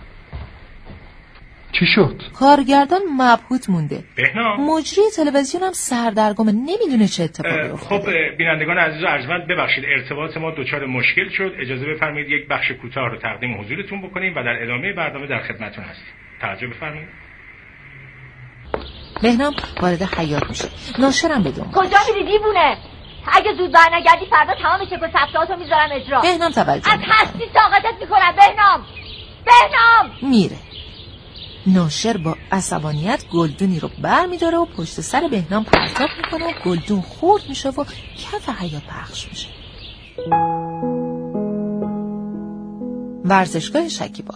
چی شد؟ کارگردان مبهوت مونده. بهنام. مجری تلویزیون هم سردرگمه نمی‌دونه چه اتفاقی افتاده. خب بینندگان عزیز و ارجمند ببخشید ارتباط ما دچار مشکل شد. اجازه بفرمایید یک بخش کوتاه رو تقدیم حضورتون بکنیم و در ادامه برنامه در خدمتتون هستیم. توجه بفرمایید. بهنام وارد حیات میشه. ناشرم بدون کجا میری دیوونه؟ اگه زود برنگردی فردا تمام چک و ثبتاتو می‌ذارم اجرا. بهنام توجه از هستی طاقتت می‌کنم بهنام. بهنام. میره. ناشر با عصبانیت گلدونی رو بر میداره و پشت سر بهنام پرتاب می‌کنه و گلدون خورد میشه و کف حیات پخش میشه. ورزشگاه شکیبا.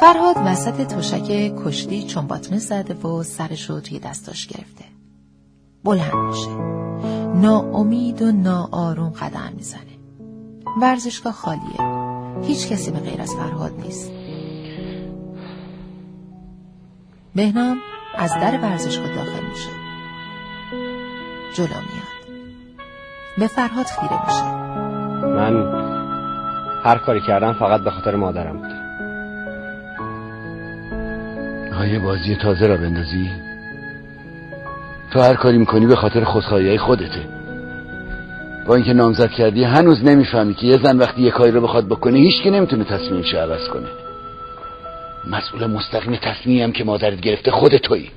فرهاد وسط تشک کشتی چنباتمه زده و سرش رو توی دستاش گرفته. بلند میشه. ناامید و ناآروم قدم می‌زنه. ورزشگاه خالیه. هیچ کسی به غیر از فرهاد نیست. بهنام از در ورزشگاه داخل میشه. جلو میاد. به فرهاد خیره میشه. من هر کاری کردم فقط به خاطر مادرم بود. آیا بازی تازه را بندازی؟ تو هر کاری می‌کنی به خاطر خودخواهی خودته. با اینکه نامزد کردی هنوز نمی‌فهمی که یه زن وقتی یه کاری رو بخواد بکنه هیچ که نمی‌تونه تصمیمش عوض کنه. مسئول مستقیم تصمیمی هم که مادرت گرفته خود تویی.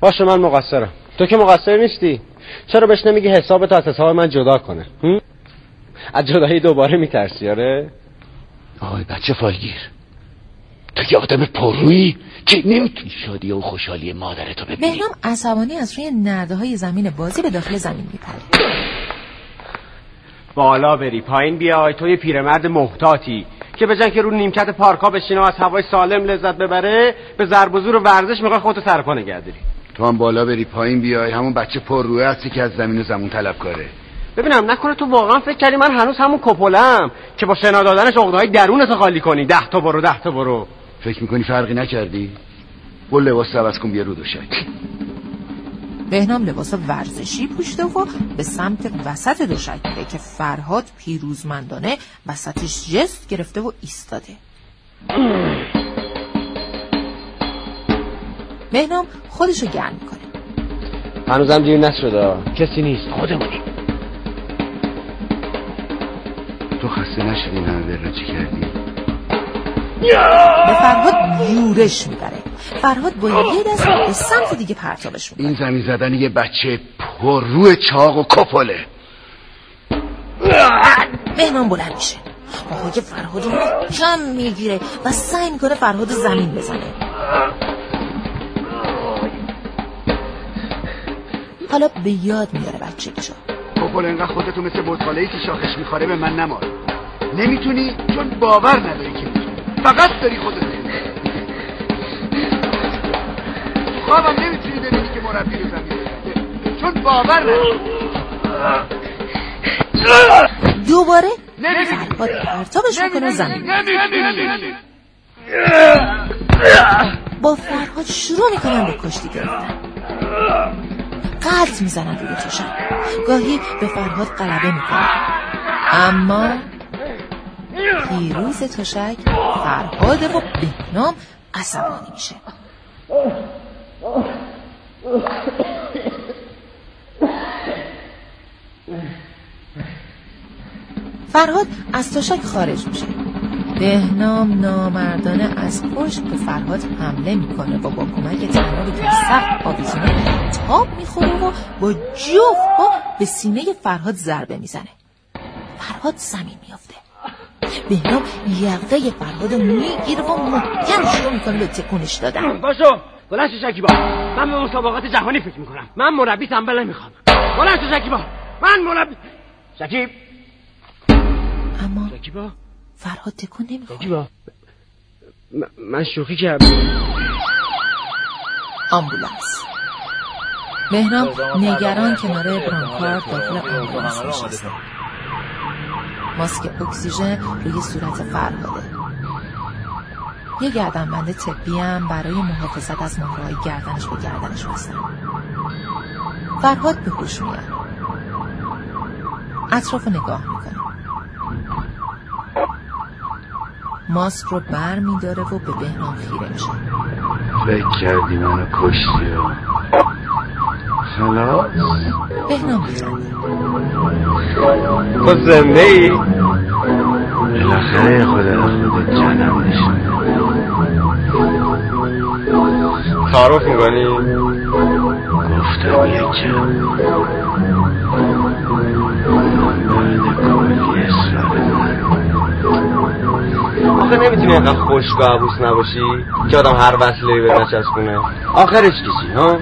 باشه من مقصرم. تو که مقصر نیستی. چرا بهش نمیگی حسابتو از حساب من جدا کنه؟ از جدایی دوباره میترسی آره؟ آی بچه فالگیر تو یه آدم پررویی که نمی‌تونی شادی و خوشحالی مادرتو ببینی. بهنام عصبانی از روی نرده های زمین بازی به داخل زمین میپره. بالا بری پایین بیای تو یه پیرمرد محتاطی. که به جنگ که رو نیمکت پارکا بشینه و از هوای سالم لذت ببره به ضرب و زور و ورزش می‌خوای خودتو سرپا نگه داری. تو هم بالا بری پایین بیای همون بچه پررویه هستی که از زمین و زمون طلب کاره. ببینم نکنه تو واقعا فکر کردی من هنوز همون کپلم که با شنا دادنش عقده‌های درونتو خالی کنی. ده تا برو ده تا برو. فکر می‌کنی فرقی نکردی؟ بول لباس عوض کن بیا رو دوشک. بهنام لباس ورزشی پوشیده و به سمت وسط دوشک میره که فرهاد پیروزمندانه وسطش جست گرفته و ایستاده. بهنام خودشو گرم می‌کنه. هنوزم دیر نشده. کسی نیست. خودمونی. تو خسته نشدی نه چی کردی؟ به فرهاد یورش می‌بره. فرهاد با یه دست به سمت دیگه پرتابش می‌کنه. این زمین زدن یه بچه پررو چاق و کپله. بهنام بلند میشه. پاهای فرهاد رو محکم می‌گیره و سعی می‌کنه فرهاد رو زمین بزنه. حالا به یاد میاره بچگیشو کپل انقدر خودتو مثل بزغاله ای که شاخش می‌خوره به من نمار. نمی‌تونی؟ چون باور نداری که فقط داری خودت. خوابم نمی‌تونی ببینی که مربی رو زمین چون باور نداری دوباره؟ فرهاد پرتابش می‌کنه زمین. با فرهاد شروع می‌کنن به کشتی گرفتن. قلط می‌زنن روی توشن. گاهی به فرهاد غلبه می‌کنن. اما پیروز تشک فرهاد و بهنام عصبانی میشه. فرهاد از تشک خارج میشه. بهنام نامردانه از پشت به فرهاد حمله می‌کنه. و با کمک تنابی که سخت آویزونه تاب می‌خوره و با جفت به سینه فرهاد ضربه می‌زنه. فرهاد زمین میافته. بهنام یقه فرهاد می‌گیره و محکم شروع می‌کنه به تکونش دادن. باشو بلند شکیبا. من به مسابقات جهانی فکر می‌کنم. من مربی تنبل نمی‌خوام. بلند شکیبا. من مربی شکیب. اما شکیبا. فرهاد تکون نمی‌خوره. شکیبا. من شوخی کردم. آمبولانس. بهنام نگران کنار برانکارد داخل آمبولانس نشسته. ماسک اکسیژن روی صورت فرهاده یه گردنبند طبی هم برای محافظت از مهرهای گردنش به گردنش بستن. فرهاد به هوش میاد. اطراف نگاه می‌کنه. ماسک رو بر میداره و به بهنام خیره میشه. فکر کردی منو کشتی بهنام. تو زنده ای؟ بالاخره خدا خودت جانم نشون تعارف می‌کنی؟ گفتم یکم. بعد کلی اصرار. آخه نمی‌تونی اینقدر خشک و عبوس نباشی که آدم هر وصله به نچسبونه. آخرش کشی ها؟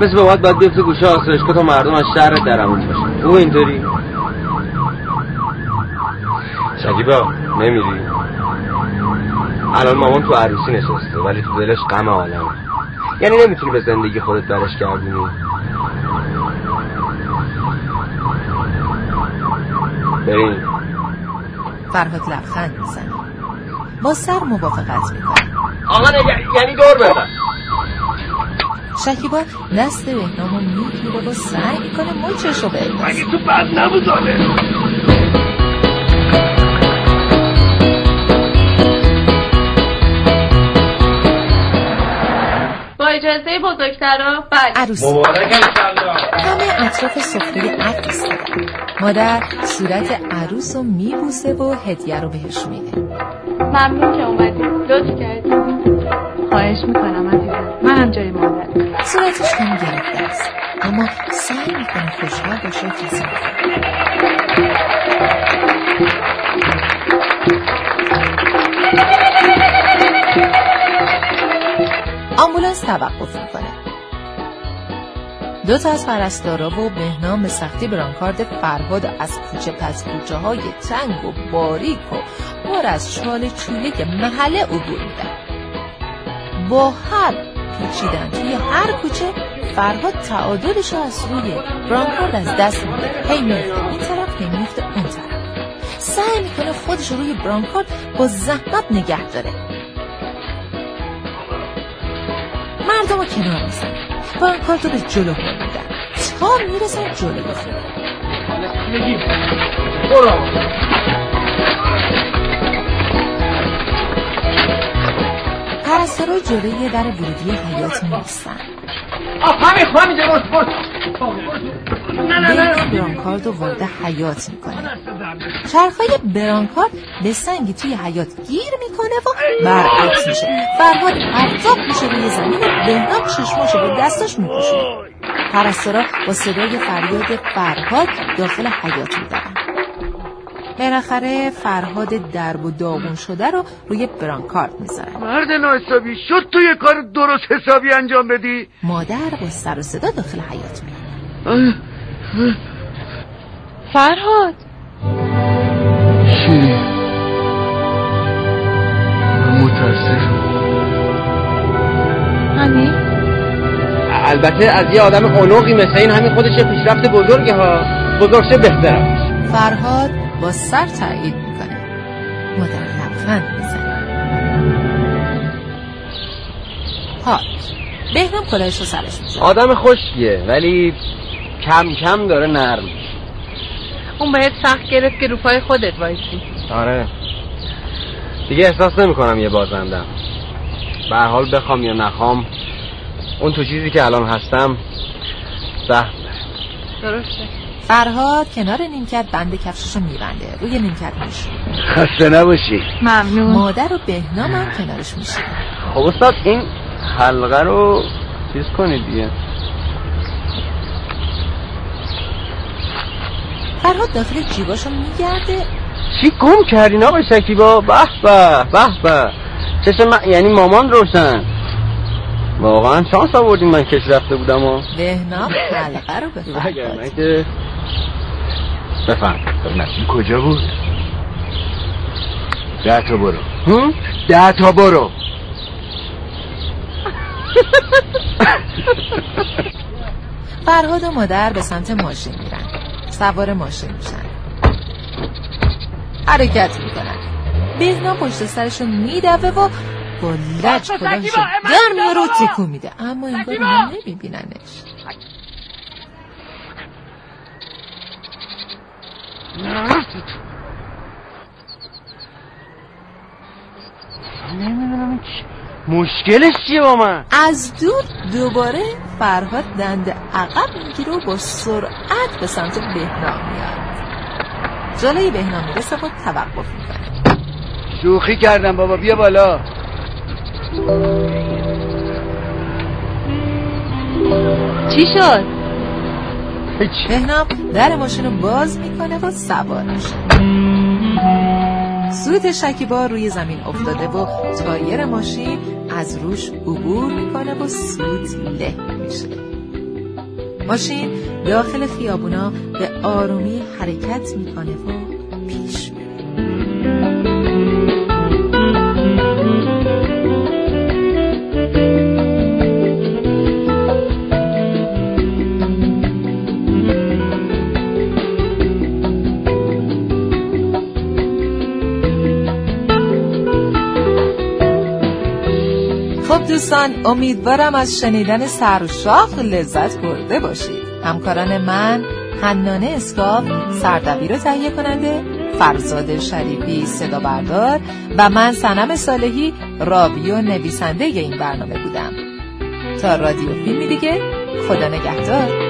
مثل به باید باید بیفته گوشه آسایشگاه تا مردم از شهر درمون باشن. او اینطوری. شکیبا نمیری. الان مامان تو عروسی نشسته ولی تو دلش غم عالمه. یعنی نمی‌تونی به زندگی خودت برش گردونی. بریم. فرهاد لبخند می‌زنه. با سر موافقت می‌کنه آقا یعنی دور بزن. شکیبا دست بهنام رو می‌گیره و سعی می‌کنه مچش رو بندازه. مگه تو بد نبودانه؟ با اجازه بزرگترا بله. عروسی همه اطراف سفره ایستادن مادر صورت عروس رو میبوسه و هدیه رو بهش میده. ممنون که اومدی. لطف کردی. خواهش می‌کنم عزیزم. منم جای مادر صورتش کمی گرفته است. اما سعی می‌کنه خوشحال باشه کسی آمبولانس توقف می‌کنه. دو تا از پرستارا و بهنام به سختی برانکارد فرهاد از کوچه پس کوچه های تنگ و باریک و پر از چال چوله محله عبور میدن با هر پیچیدن توی هر کوچه فرهاد تعادلش از روی برانکارد از دست میده. هی میفته این طرف هی میفته اون طرف. سعی می‌کنه خودش رو روی برانکارد با زحمت نگه داره. مردم رو کنار میزن برانکارد رو به جلو هل میدن تا می‌رسن جلو خونه پرستارای جلوی در ورودی حیات می‌رسن همین همین درست برد نه نه نه. بهنام برانکارد رو وارد حیات می‌کنه چرخهای برانکارد به سنگی توی حیات گیر می‌کنه و برعکس میشه. فرهاد پرتاب میشه روی زمین و بهنام چشماشو به دستاش میپوشونه پرستارا با صدای فریاد فرهاد داخل حیات میدارن. بالاخره فرهاد درب و داغون شده رو روی برانکارد می‌ذارن مرد ناحسابی شد تو یه کار درست حسابی انجام بدی؟ مادر با سر و صدا داخل حیات میاد فرهاد. چی؟ درسته همین؟ البته از یه آدم اونوقی مثل این همین خودش یه پیشرفت بزرگه ها. بزرگشه بهترم فرهاد با سر تایید می‌کنه مادر لبخند می‌زنه ها بهنام کلاهش رو سرش می‌زنه آدم خوشیه ولی کم کم داره نرم. میشه. اون باید سخت گرفت که رو پای خودت وایسی. آره. دیگه احساس نمی‌کنم یه بازندم. به هر حال بخوام یا نخوام اون تو چیزی که الان هستم سخت درسته. فرهاد کنار نیمکت بند کفشش رو میبنده. روی نیمکت میشه خسته نباشی. ممنون. مادر و بهنام هم کنارش میشه خب استاد این حلقه رو چیز کنید دیگه. فرهاد داخل جیباشو میگرده. چی گم کردین آقای شکیبا به به به به. چشم من یعنی مامان روشن. واقعا شانس آوردین من کش رفته بودم و. بهنام حلقه رو به فرهاد که بفهم این کجا بود؟ ده تا برو. ده تا برو. فرهاد و مادر به سمت ماشین میرن. سوار ماشین میشن. حرکت می‌کنن. بهنام پشت سرشو میدوه و با لج کلاهشو در میاره و تکون میده. اما انگار اینا نمیبیننش. نمی‌دونم مشکلش چیه با من؟ از دور دوباره فرهاد دند عقب می‌گیره و با سرعت به سمت بهنام میاد. جلوی بهنام می‌رسه و توقف می‌کنه. شوخی کردم بابا بیا بالا. چی شد؟ بهنام در ماشین رو باز می‌کنه و سوار میشه. سوت شکیبا روی زمین افتاده و تایر ماشین از روش عبور می‌کنه و سوت له میشه. ماشین داخل خیابونا به آرومی حرکت می‌کنه و پیش دوستان امیدوارم از شنیدن سرشاخ لذت برده باشید. همکاران من حنانه اسکاف سردبیر و تهیه کننده فرزاد شریفی صدا بردار و من سنم صالحی راوی و نویسنده این برنامه بودم. تا رادیو فیلمی دیگه خدا نگهدار.